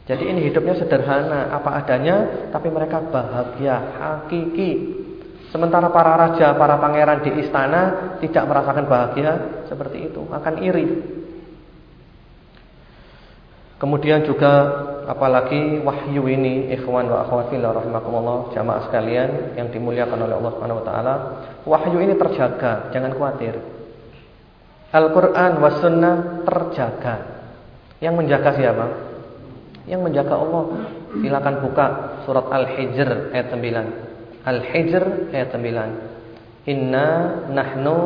Jadi ini hidupnya sederhana, apa adanya, tapi mereka bahagia, hakiki. Sementara para raja, para pangeran di istana tidak merasakan bahagia seperti itu, akan iri. Kemudian juga apalagi wahyu ini ikhwan wa akhwat fillah rahimakumullah jamaah sekalian yang dimuliakan oleh Allah Subhanahu wa taala. Wahyu ini terjaga, jangan khawatir. Al-Qur'an was sunnah terjaga. Yang menjaga siapa? Yang menjaga Allah. Silakan buka surat Al-Hijr ayat 9. Al-Hijr ayat 9. Inna nahnu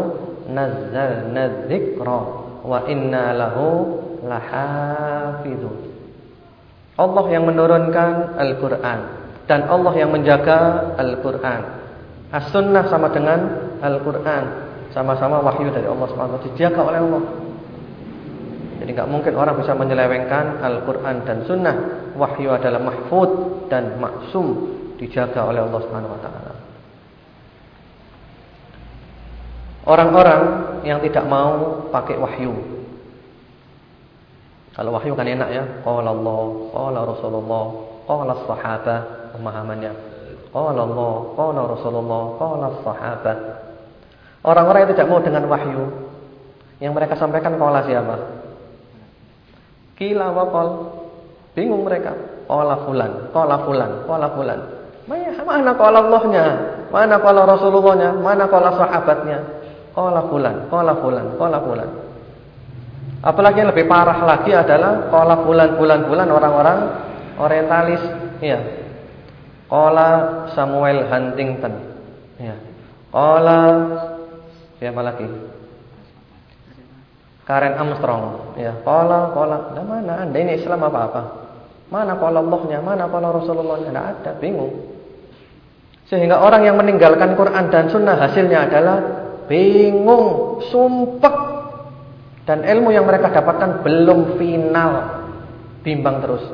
nazzalna dzikra wa inna lahu lahafidun. Allah yang menurunkan Al-Qur'an dan Allah yang menjaga Al-Qur'an. As-Sunnah sama dengan Al-Qur'an, sama-sama wahyu dari Allah Subhanahu dijaga oleh Allah. Jadi nggak mungkin orang bisa menyelewengkan Al-Qur'an dan Sunnah. Wahyu adalah mahfud dan maksum dijaga oleh Allah Subhanahu wa taala. Orang-orang yang tidak mau pakai wahyu kalau wahyu kan enak ya. Qala Allah, qala Rasulullah, qala sahabat pemahamannya. Qala Allah, qala Rasulullah, qala sahabat. Orang-orang yang tidak mau dengan wahyu yang mereka sampaikan qala siapa? Kila wa qal. Bingung mereka. Qala fulan, qala fulan, qala fulan. Mana qala Allahnya? Mana qala Rasulullahnya? Mana qala sahabatnya? Qala fulan, qala fulan, qala fulan. Apalagi yang lebih parah lagi adalah kola bulan-bulan-bulan orang-orang orientalis, ya. Kola Samuel Huntington, ya. Kola siapa lagi? Karen Armstrong, ya. Kola, kola, nah, mana anda ini Islam apa apa? Mana kola Allahnya, mana kola Rasulullahnya? Tidak ada, bingung. Sehingga orang yang meninggalkan Quran dan Sunnah hasilnya adalah bingung, sumpek dan ilmu yang mereka dapatkan belum final. Bimbang terus.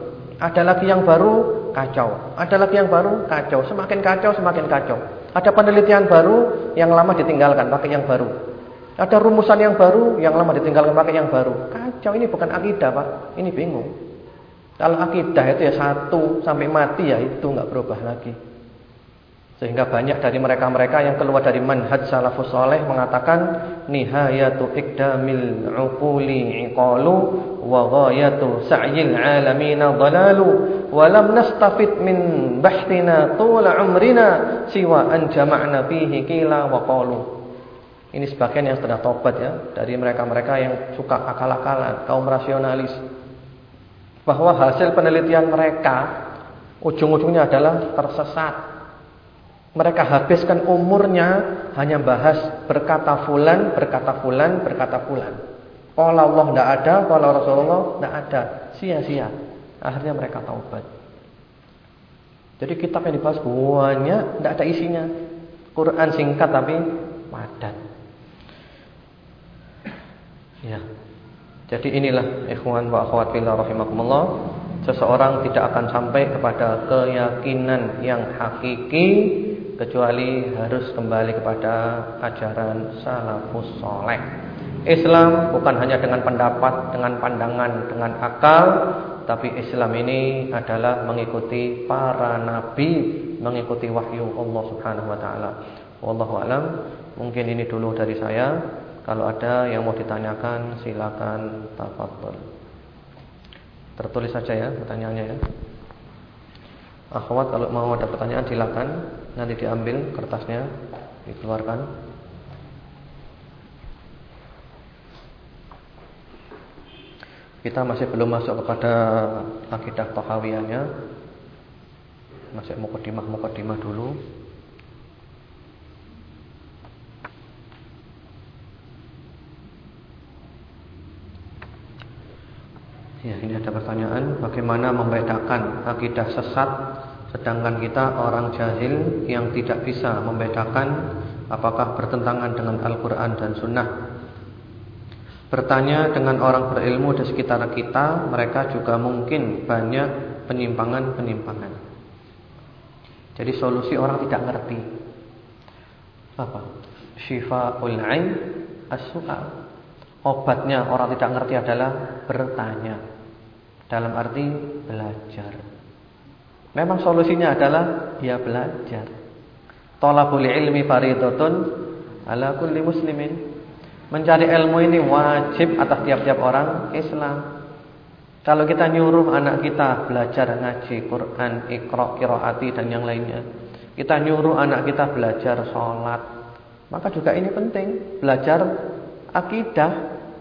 Ada lagi yang baru, kacau. Ada lagi yang baru, kacau. Semakin kacau, semakin kacau. Ada penelitian baru, yang lama ditinggalkan, pakai yang baru. Ada rumusan yang baru, yang lama ditinggalkan, pakai yang baru. Kacau, ini bukan akidah Pak. Ini bingung. Kalau akidah itu ya satu, sampai mati ya itu nggak berubah lagi. Sehingga banyak dari mereka-mereka yang keluar dari manhaj salafus soleh mengatakan nihayatu ikdamil uquli iqalu wa ghayatu sa'yil alamina dhalalu wa lam nastafid min bahtina tula umrina siwa an jama'na fihi qila wa qalu. Ini sebagian yang sudah tobat ya dari mereka-mereka yang suka akal-akalan, kaum rasionalis. Bahwa hasil penelitian mereka ujung-ujungnya adalah tersesat mereka habiskan umurnya hanya bahas berkata fulan, berkata fulan, berkata fulan. Kalau Allah tidak ada, kalau Rasulullah tidak ada, sia-sia. Akhirnya mereka taubat. Jadi kitab yang dibahas banyak, tidak ada isinya. Quran singkat tapi padat. Ya. Jadi inilah ikhwan wa akhwat fillah rahimakumullah, seseorang tidak akan sampai kepada keyakinan yang hakiki kecuali harus kembali kepada ajaran salafus soleh. Islam bukan hanya dengan pendapat, dengan pandangan, dengan akal, tapi Islam ini adalah mengikuti para nabi, mengikuti wahyu Allah Subhanahu wa taala. Wallahu alam. Mungkin ini dulu dari saya. Kalau ada yang mau ditanyakan silakan tafadhol. Tertulis saja ya pertanyaannya ya. Akhwat kalau mau ada pertanyaan silakan nanti diambil kertasnya dikeluarkan. Kita masih belum masuk kepada akidah tahawiyahnya. Masih mukadimah-mukadimah dulu. Ya, ini ada pertanyaan, bagaimana membedakan akidah sesat sedangkan kita orang jahil yang tidak bisa membedakan apakah bertentangan dengan Al-Qur'an dan Sunnah. Bertanya dengan orang berilmu di sekitar kita, mereka juga mungkin banyak penyimpangan-penyimpangan. Jadi solusi orang tidak ngerti. Apa? Syifa'ul 'ain as-su'al. Obatnya orang tidak ngerti adalah bertanya. Dalam arti belajar. Memang solusinya adalah ya belajar. Thalabul ilmi faridatun ala kulli muslimin. Mencari ilmu ini wajib atas tiap-tiap orang Islam. Kalau kita nyuruh anak kita belajar ngaji Quran, Iqra, qiraati dan yang lainnya. Kita nyuruh anak kita belajar sholat. Maka juga ini penting, belajar akidah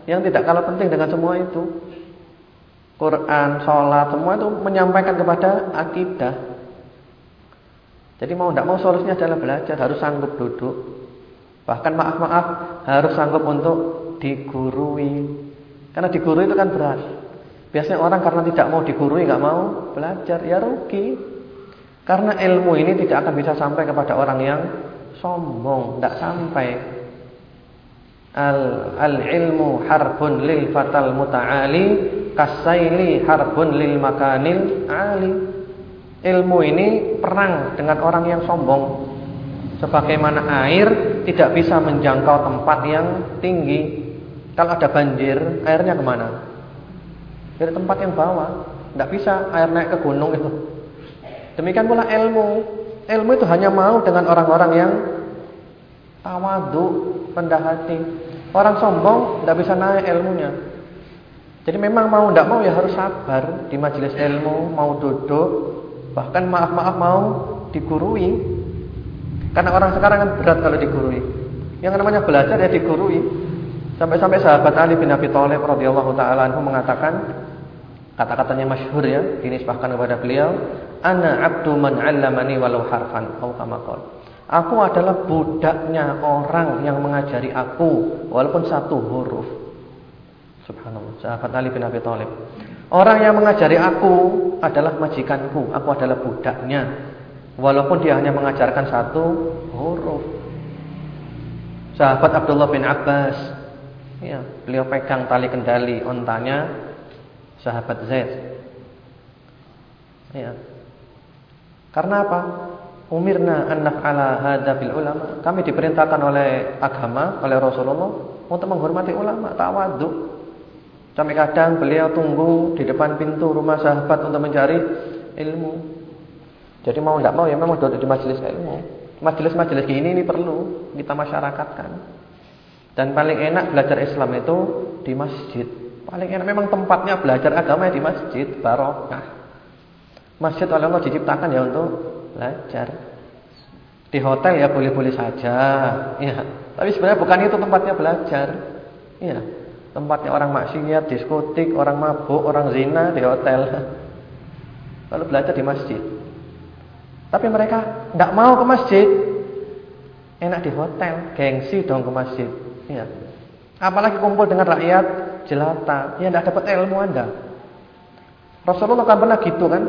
yang tidak kalah penting dengan semua itu. Quran, sholat, semua itu menyampaikan kepada akidah. Jadi mau tidak mau solusinya adalah belajar, harus sanggup duduk. Bahkan maaf-maaf harus sanggup untuk digurui. Karena digurui itu kan berat. Biasanya orang karena tidak mau digurui, nggak mau belajar, ya rugi. Karena ilmu ini tidak akan bisa sampai kepada orang yang sombong, tidak sampai. Al, al ilmu harbun lil fatal muta'ali kasaili harbun lil makanil ali. Ilmu ini perang dengan orang yang sombong. Sebagaimana air tidak bisa menjangkau tempat yang tinggi. Kalau ada banjir, airnya ke mana? Dari tempat yang bawah. Tidak bisa air naik ke gunung itu. Demikian pula ilmu. Ilmu itu hanya mau dengan orang-orang yang tawadu, rendah hati. Orang sombong tidak bisa naik ilmunya. Jadi memang mau tidak mau ya harus sabar di majelis ilmu, mau duduk, bahkan maaf-maaf mau digurui. Karena orang sekarang kan berat kalau digurui. Yang namanya belajar ya digurui. Sampai-sampai sahabat Ali bin Abi Thalib radhiyallahu taala anhu mengatakan kata-katanya masyhur ya, dinisbahkan kepada beliau, "Ana 'abdu man 'allamani walau harfan." Atau kama Aku adalah budaknya orang yang mengajari aku walaupun satu huruf. Subhanallah, sahabat Ali bin Abi Thalib. Orang yang mengajari aku adalah majikanku, aku adalah budaknya. Walaupun dia hanya mengajarkan satu huruf. Sahabat Abdullah bin Abbas, ya, beliau pegang tali kendali ontanya sahabat Zaid. Ya. Karena apa? Umirna an naf'ala hadza bil ulama. Kami diperintahkan oleh agama, oleh Rasulullah untuk menghormati ulama, tawadhu. Sampai kadang beliau tunggu di depan pintu rumah sahabat untuk mencari ilmu. Jadi mau tidak mau ya memang duduk di majelis ilmu. Majelis-majelis ini ini perlu kita masyarakatkan. Dan paling enak belajar Islam itu di masjid. Paling enak memang tempatnya belajar agama di masjid, barokah. Masjid oleh Allah diciptakan ya untuk belajar. Di hotel ya boleh-boleh saja, ya. Tapi sebenarnya bukan itu tempatnya belajar. Ya. Tempatnya orang maksiat, diskotik, orang mabuk, orang zina di hotel. Lalu belajar di masjid. Tapi mereka tidak mau ke masjid. Enak di hotel, gengsi dong ke masjid. Ya. Apalagi kumpul dengan rakyat jelata, ya tidak dapat ilmu Anda. Rasulullah kan pernah gitu kan?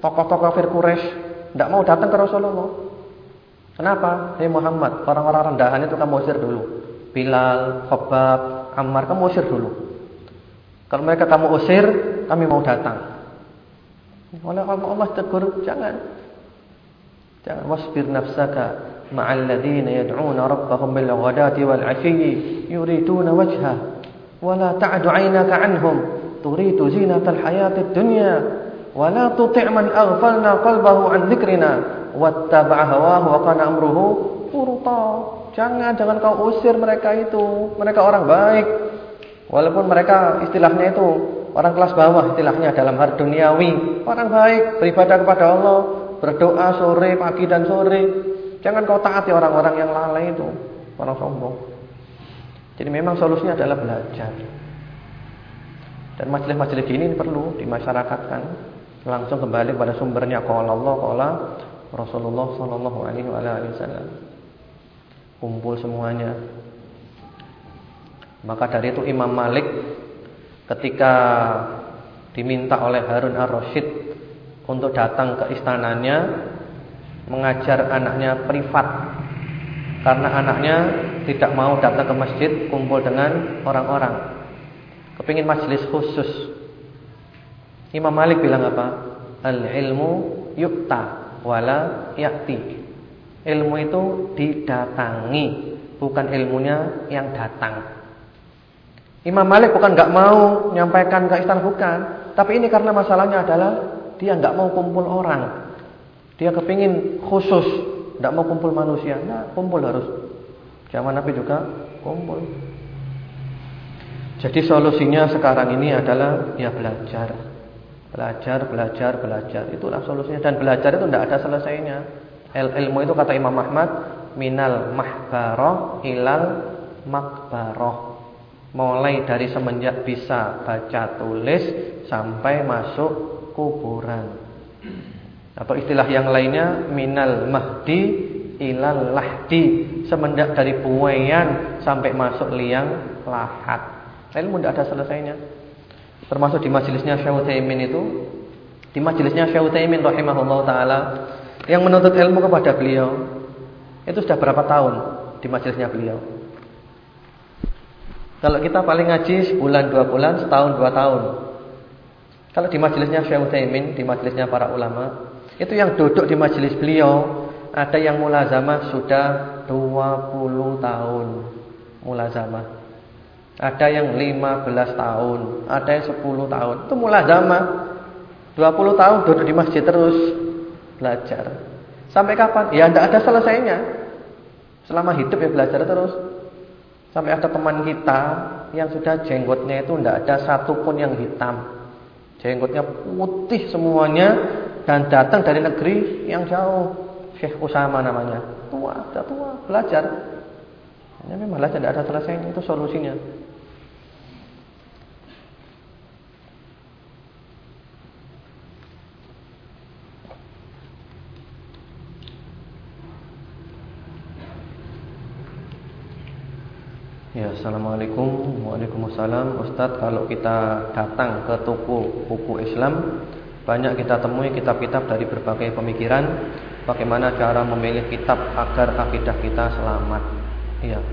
Tokoh-tokoh kafir Quraisy tidak mau datang ke Rasulullah. Kenapa? Hei Muhammad, orang-orang rendahan itu kamu usir dulu. Bilal, Khobab, Ammar, kamu usir dulu. Kalau mereka kamu usir, kami mau datang. Oleh Allah tegur, jangan. Jangan wasbir nafsaka ma'al ladzina yad'una rabbahum bil ghadati wal 'ashiyyi yuriduna wajha wa la ta'du 'aynaka 'anhum turidu zinatal hayatid dunya wa la tuti' man aghfalna qalbahu 'an dzikrina wattaba'a hawahu wa kana amruhu furta. Jangan jangan kau usir mereka itu. Mereka orang baik. Walaupun mereka istilahnya itu orang kelas bawah istilahnya dalam hal duniawi, orang baik, beribadah kepada Allah, berdoa sore, pagi dan sore. Jangan kau taati orang-orang yang lalai itu, orang sombong. Jadi memang solusinya adalah belajar. Dan majelis-majelis ini perlu dimasyarakatkan, langsung kembali kepada sumbernya qala Allah, qala Rasulullah sallallahu alaihi wasallam. Kumpul semuanya, maka dari itu Imam Malik ketika diminta oleh Harun Ar-Rasyid untuk datang ke istananya mengajar anaknya privat karena anaknya tidak mau datang ke masjid kumpul dengan orang-orang. Kepingin majelis khusus. Imam Malik bilang apa? Al-ilmu yukta wala yakti. Ilmu itu didatangi, bukan ilmunya yang datang. Imam Malik bukan nggak mau menyampaikan ke istana bukan, tapi ini karena masalahnya adalah dia nggak mau kumpul orang. Dia kepingin khusus, nggak mau kumpul manusia. Nah, kumpul harus. Zaman Nabi juga kumpul. Jadi solusinya sekarang ini adalah ya belajar. Belajar, belajar, belajar. Itulah solusinya dan belajar itu tidak ada selesainya. El ilmu itu kata Imam Ahmad minal mahbaroh ilal makbaroh Mulai dari semenjak bisa baca tulis sampai masuk kuburan. Atau istilah yang lainnya minal mahdi ilal lahdi, semenjak dari buayan sampai masuk liang lahat. Ilmu tidak ada selesainya. Termasuk di majelisnya Syekh Utsaimin itu, di majelisnya Syekh Utsaimin rahimahullah taala yang menuntut ilmu kepada beliau itu sudah berapa tahun di majelisnya beliau? Kalau kita paling ngaji sebulan dua bulan, setahun dua tahun. Kalau di majelisnya Syekh Utsaimin, di majelisnya para ulama, itu yang duduk di majelis beliau ada yang mulazamah sudah 20 tahun mulazamah. Ada yang 15 tahun, ada yang 10 tahun. Itu mulazamah. 20 tahun duduk di masjid terus belajar. Sampai kapan? Ya tidak ada selesainya. Selama hidup ya belajar terus. Sampai ada teman kita yang sudah jenggotnya itu tidak ada satupun yang hitam. Jenggotnya putih semuanya dan datang dari negeri yang jauh. Syekh Usama namanya. Tua, sudah tua, belajar. Ya memang belajar tidak ada selesainya itu solusinya. Ya, Assalamualaikum. Waalaikumsalam. Ustadz, kalau kita datang ke toko buku Islam Banyak kita temui kitab-kitab dari berbagai pemikiran Bagaimana cara memilih kitab agar akidah kita selamat. Ya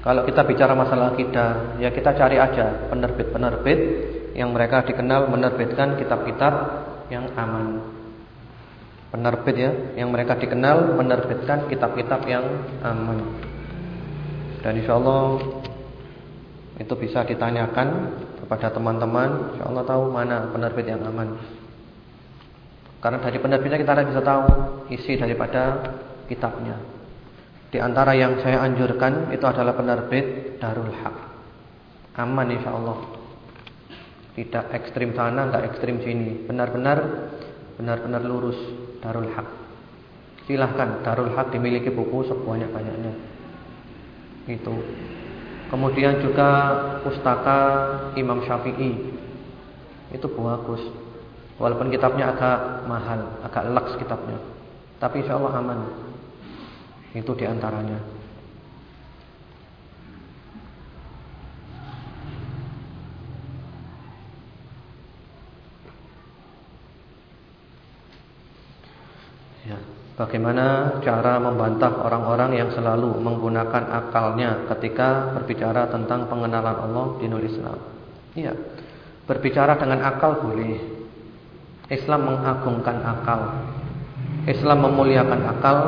Kalau kita bicara masalah akidah Ya kita cari aja penerbit-penerbit Yang mereka dikenal menerbitkan kitab-kitab yang aman. Penerbit ya Yang mereka dikenal menerbitkan kitab-kitab yang aman dan insya Allah itu bisa ditanyakan kepada teman-teman, insya Allah tahu mana penerbit yang aman. Karena dari penerbitnya kita bisa tahu isi daripada kitabnya. Di antara yang saya anjurkan itu adalah penerbit Darul Haq. Aman insya Allah. Tidak ekstrim sana, tidak ekstrim sini. Benar-benar benar-benar lurus Darul Haq. Silahkan Darul Haq dimiliki buku sebanyak-banyaknya itu. Kemudian juga pustaka Imam Syafi'i itu bagus. Walaupun kitabnya agak mahal, agak laks kitabnya. Tapi insya Allah aman. Itu di antaranya. Ya, bagaimana cara membantah orang-orang yang selalu menggunakan akalnya ketika berbicara tentang pengenalan Allah di nul Islam? Iya. Berbicara dengan akal boleh. Islam mengagungkan akal. Islam memuliakan akal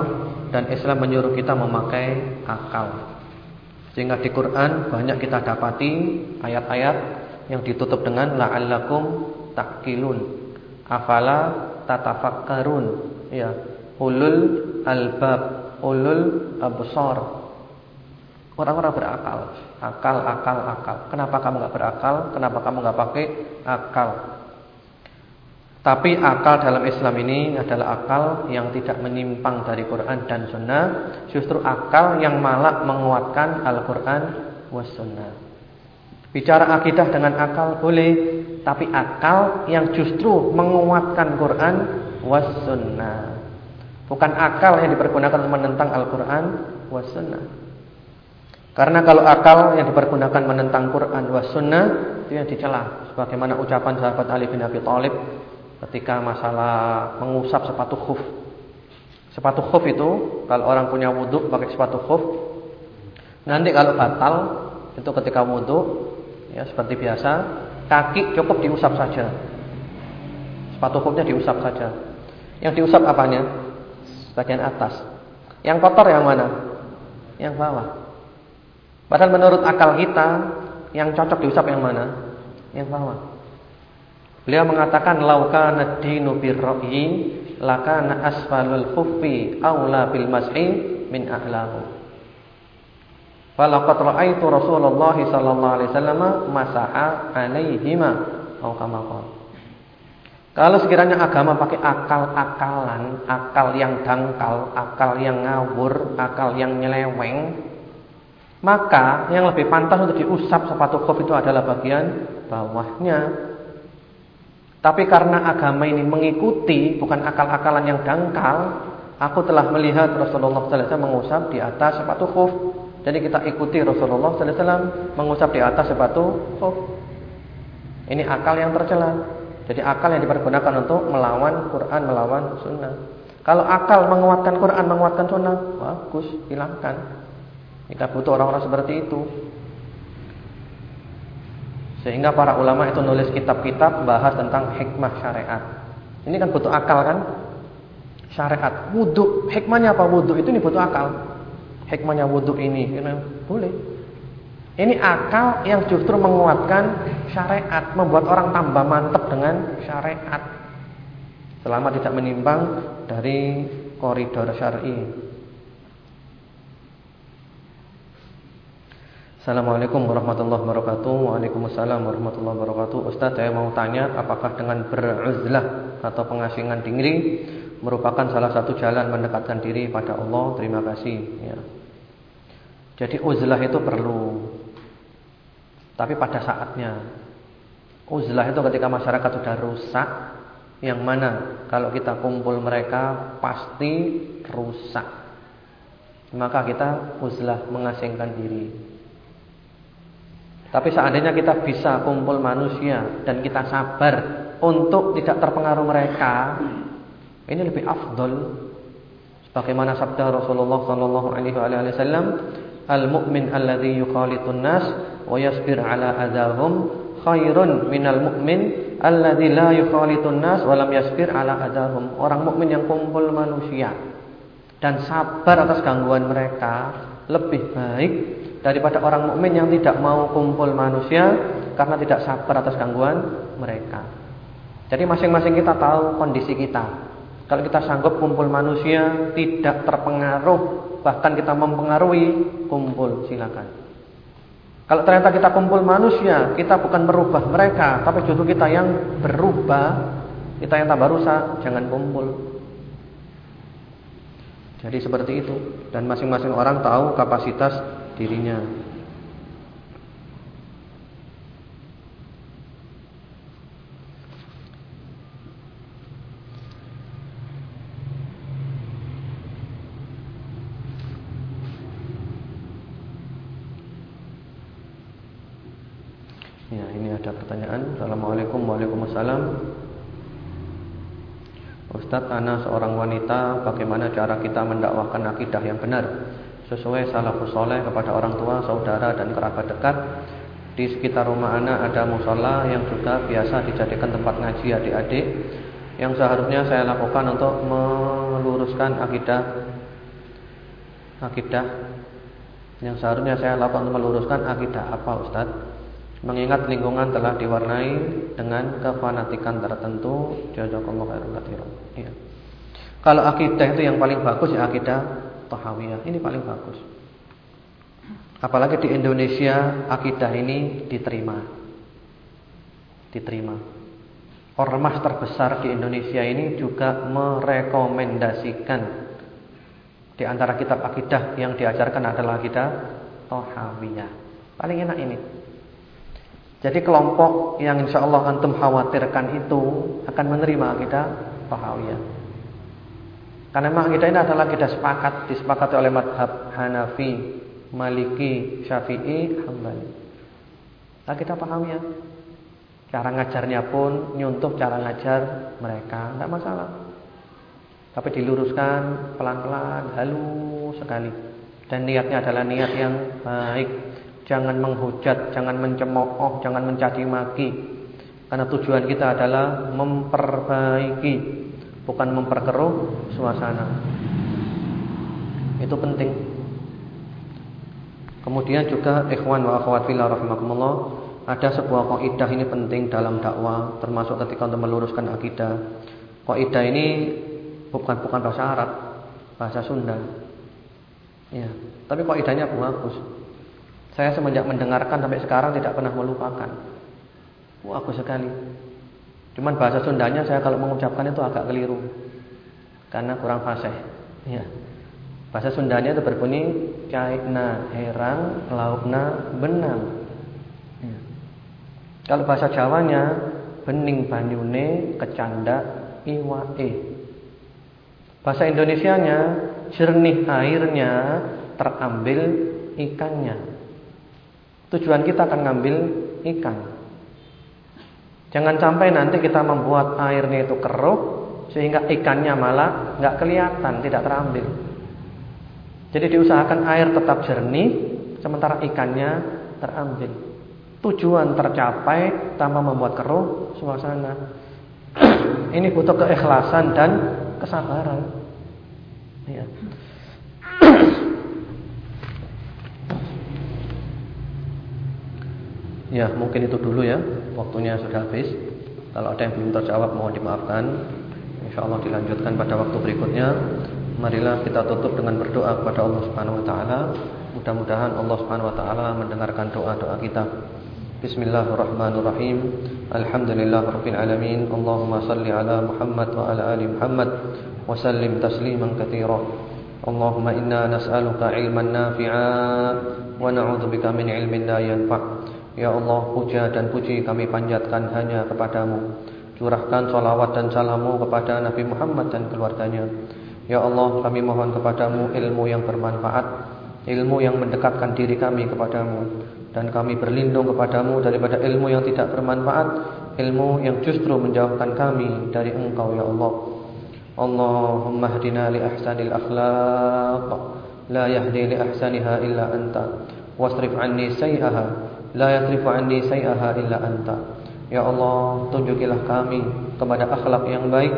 dan Islam menyuruh kita memakai akal. Sehingga di Quran banyak kita dapati ayat-ayat yang ditutup dengan la'allakum taqilun. Afala tatafakkarun. Ya, ulul albab, ulul absar. Orang-orang berakal, akal, akal, akal. Kenapa kamu nggak berakal? Kenapa kamu nggak pakai akal? Tapi akal dalam Islam ini adalah akal yang tidak menyimpang dari Quran dan Sunnah, justru akal yang malah menguatkan Al-Quran was Sunnah. Bicara akidah dengan akal boleh, tapi akal yang justru menguatkan Quran was Sunnah. Bukan akal yang dipergunakan untuk menentang Al-Quran was. Karena kalau akal yang dipergunakan menentang Quran was itu yang dicela. Sebagaimana ucapan sahabat Ali bin Abi Thalib ketika masalah mengusap sepatu khuf. Sepatu khuf itu kalau orang punya wudhu pakai sepatu khuf, nanti kalau batal itu ketika wudhu ya seperti biasa kaki cukup diusap saja. Sepatu khufnya diusap saja. Yang diusap apanya? Bagian atas. Yang kotor yang mana? Yang bawah. Padahal menurut akal kita yang cocok diusap yang mana? Yang bawah. Beliau mengatakan laukana dinu birra'yi lakana asfalul khuffi aula bil mas'i min a'lahu. Falaqad ra'aitu Rasulullah sallallahu alaihi wasallam masaha alaihima atau kama Kalau sekiranya agama pakai akal-akalan, akal yang dangkal, akal yang ngawur, akal yang nyeleweng, maka yang lebih pantas untuk diusap sepatu khuf itu adalah bagian bawahnya tapi karena agama ini mengikuti bukan akal-akalan yang dangkal, aku telah melihat Rasulullah SAW mengusap di atas sepatu khuf. Jadi kita ikuti Rasulullah SAW mengusap di atas sepatu khuf. Ini akal yang tercela. Jadi akal yang dipergunakan untuk melawan Quran, melawan Sunnah. Kalau akal menguatkan Quran, menguatkan Sunnah, bagus, hilangkan. Kita butuh orang-orang seperti itu. Sehingga para ulama itu nulis kitab-kitab bahas tentang hikmah syariat. Ini kan butuh akal kan? Syariat, wudhu, hikmahnya apa wudhu? Itu ini butuh akal. Hikmahnya wudhu ini, boleh. Ini akal yang justru menguatkan syariat, membuat orang tambah mantap dengan syariat. Selama tidak menimbang dari koridor syar'i. Assalamualaikum warahmatullahi wabarakatuh Waalaikumsalam warahmatullahi wabarakatuh Ustaz saya mau tanya Apakah dengan beruzlah Atau pengasingan diri Merupakan salah satu jalan mendekatkan diri pada Allah Terima kasih ya. Jadi uzlah itu perlu Tapi pada saatnya Uzlah itu ketika masyarakat sudah rusak Yang mana Kalau kita kumpul mereka Pasti rusak Maka kita uzlah mengasingkan diri tapi seandainya kita bisa kumpul manusia dan kita sabar untuk tidak terpengaruh mereka, ini lebih afdol. Sebagaimana sabda Rasulullah sallallahu alaihi wasallam, "Al-mu'min alladhi yukhalitun nas wa yasbir ala adahum khairun minal mu'min alladhi la yukhalitun nas wa lam yasbir ala adahum." Orang mukmin yang kumpul manusia dan sabar atas gangguan mereka lebih baik daripada orang mukmin yang tidak mau kumpul manusia karena tidak sabar atas gangguan mereka. Jadi masing-masing kita tahu kondisi kita. Kalau kita sanggup kumpul manusia tidak terpengaruh bahkan kita mempengaruhi kumpul silakan. Kalau ternyata kita kumpul manusia, kita bukan merubah mereka, tapi justru kita yang berubah, kita yang tambah rusak, jangan kumpul. Jadi seperti itu dan masing-masing orang tahu kapasitas dirinya. Ya, ini ada pertanyaan. Assalamualaikum wabarakatuh. Ustadz, Ana seorang wanita, bagaimana cara kita mendakwahkan akidah yang benar sesuai salafus soleh kepada orang tua, saudara dan kerabat dekat. Di sekitar rumah Ana ada musola yang juga biasa dijadikan tempat ngaji adik-adik. Yang seharusnya saya lakukan untuk meluruskan akidah akidah yang seharusnya saya lakukan untuk meluruskan akidah apa Ustadz? Mengingat lingkungan telah diwarnai dengan kefanatikan tertentu, jazakallahu khairan katsiran. Iya. Kalau akidah itu yang paling bagus ya akidah Tahawiyah. Ini paling bagus. Apalagi di Indonesia akidah ini diterima. Diterima. Ormas terbesar di Indonesia ini juga merekomendasikan di antara kitab akidah yang diajarkan adalah akidah Tahawiyah. Paling enak ini. Jadi kelompok yang insya Allah antum khawatirkan itu akan menerima akidah Tahawiyah. Karena memang akidah ini adalah akidah sepakat, disepakati oleh madhab Hanafi, Maliki, Syafi'i, Hambali. Akidah Tahawiyah. Cara ngajarnya pun nyuntuk cara ngajar mereka, tidak masalah. Tapi diluruskan pelan-pelan, halus sekali. Dan niatnya adalah niat yang baik Jangan menghujat, jangan mencemooh, jangan mencaci maki. Karena tujuan kita adalah memperbaiki, bukan memperkeruh suasana. Itu penting. Kemudian juga ikhwan wa akhwat fillah rahimakumullah, ada sebuah kaidah ini penting dalam dakwah, termasuk ketika untuk meluruskan akidah. Kaidah ini bukan bukan bahasa Arab, bahasa Sunda. Ya, tapi kaidahnya bagus. Saya semenjak mendengarkan sampai sekarang tidak pernah melupakan. Wah, aku sekali. Cuman bahasa Sundanya saya kalau mengucapkan itu agak keliru. Karena kurang fasih. Ya. Bahasa Sundanya itu berbunyi caitna herang, laukna benang. Ya. Kalau bahasa Jawanya bening banyune kecanda iwae. Bahasa Indonesianya jernih airnya terambil ikannya. Tujuan kita akan ngambil ikan. Jangan sampai nanti kita membuat airnya itu keruh sehingga ikannya malah nggak kelihatan, tidak terambil. Jadi diusahakan air tetap jernih sementara ikannya terambil. Tujuan tercapai tanpa membuat keruh suasana. Ini butuh keikhlasan dan kesabaran. Ya. Ya mungkin itu dulu ya Waktunya sudah habis Kalau ada yang belum terjawab mohon dimaafkan Insya Allah dilanjutkan pada waktu berikutnya Marilah kita tutup dengan berdoa kepada Allah Subhanahu Wa Taala. Mudah-mudahan Allah Subhanahu Wa Taala mendengarkan doa-doa kita. Bismillahirrahmanirrahim. Alhamdulillah Rabbil Alamin. Allahumma salli ala Muhammad wa ala ali Muhammad wa sallim tasliman katsira. Allahumma inna nas'aluka ilman nafi'a wa na'udzubika min ilmin. Ya Allah puja dan puji kami panjatkan hanya kepadamu. Curahkan salawat dan salammu kepada Nabi Muhammad dan keluarganya. Ya Allah kami mohon kepadamu ilmu yang bermanfaat Ilmu yang mendekatkan diri kami kepadamu. Dan kami berlindung kepadamu daripada ilmu yang tidak bermanfaat Ilmu yang justru menjauhkan kami dari engkau ya Allah. Allahumma hdina li ahsanil akhlaq La yahdi li ahsaniha illa anta Wasrif anni sayyaha La yatrifu anni say'aha illa anta. Ya Allah, tunjukilah kami kepada akhlak yang baik.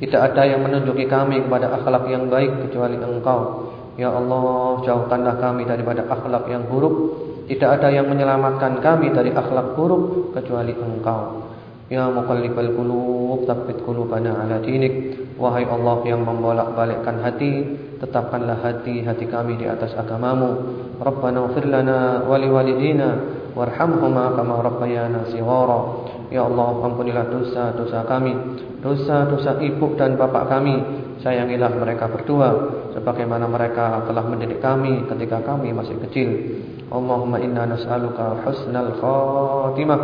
Tidak ada yang menunjuki kami kepada akhlak yang baik kecuali Engkau. Ya Allah, jauhkanlah kami daripada akhlak yang buruk. Tidak ada yang menyelamatkan kami dari akhlak buruk kecuali Engkau. Ya muqallibal qulub, tsabbit qulubana ala dinik. Wahai Allah yang membolak-balikkan hati, tetapkanlah hati-hati kami di atas agamamu. Rabbana ighfir lana wa liwalidina warhamhuma kama rabbayana shighara ya Allah ampunilah dosa-dosa kami dosa-dosa ibu dan bapak kami. Sayangilah mereka berdua sebagaimana mereka telah mendidik kami ketika kami masih kecil. Allahumma inna nas'aluka husnal khatimah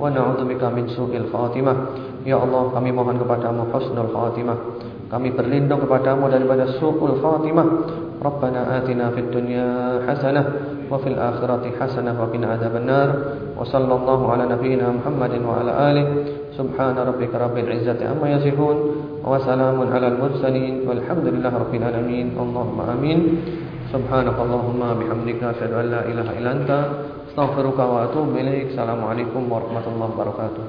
wa na'udzubika min su'il khatimah. Ya Allah kami mohon kepadamu husnul khatimah kami berlindung kepadamu daripada su'ul khatimah Rabbana atina fid dunya hasanah وفي الآخرة حسنة وقنا عذاب النار وصلى الله على نبينا محمد وعلى آله سبحان ربك رب العزة عما يصفون وسلام على المرسلين والحمد لله رب العالمين اللهم آمين سبحانك اللهم بحمدك أشهد أن لا إله إلا أنت أستغفرك وأتوب إليك السلام عليكم ورحمة الله وبركاته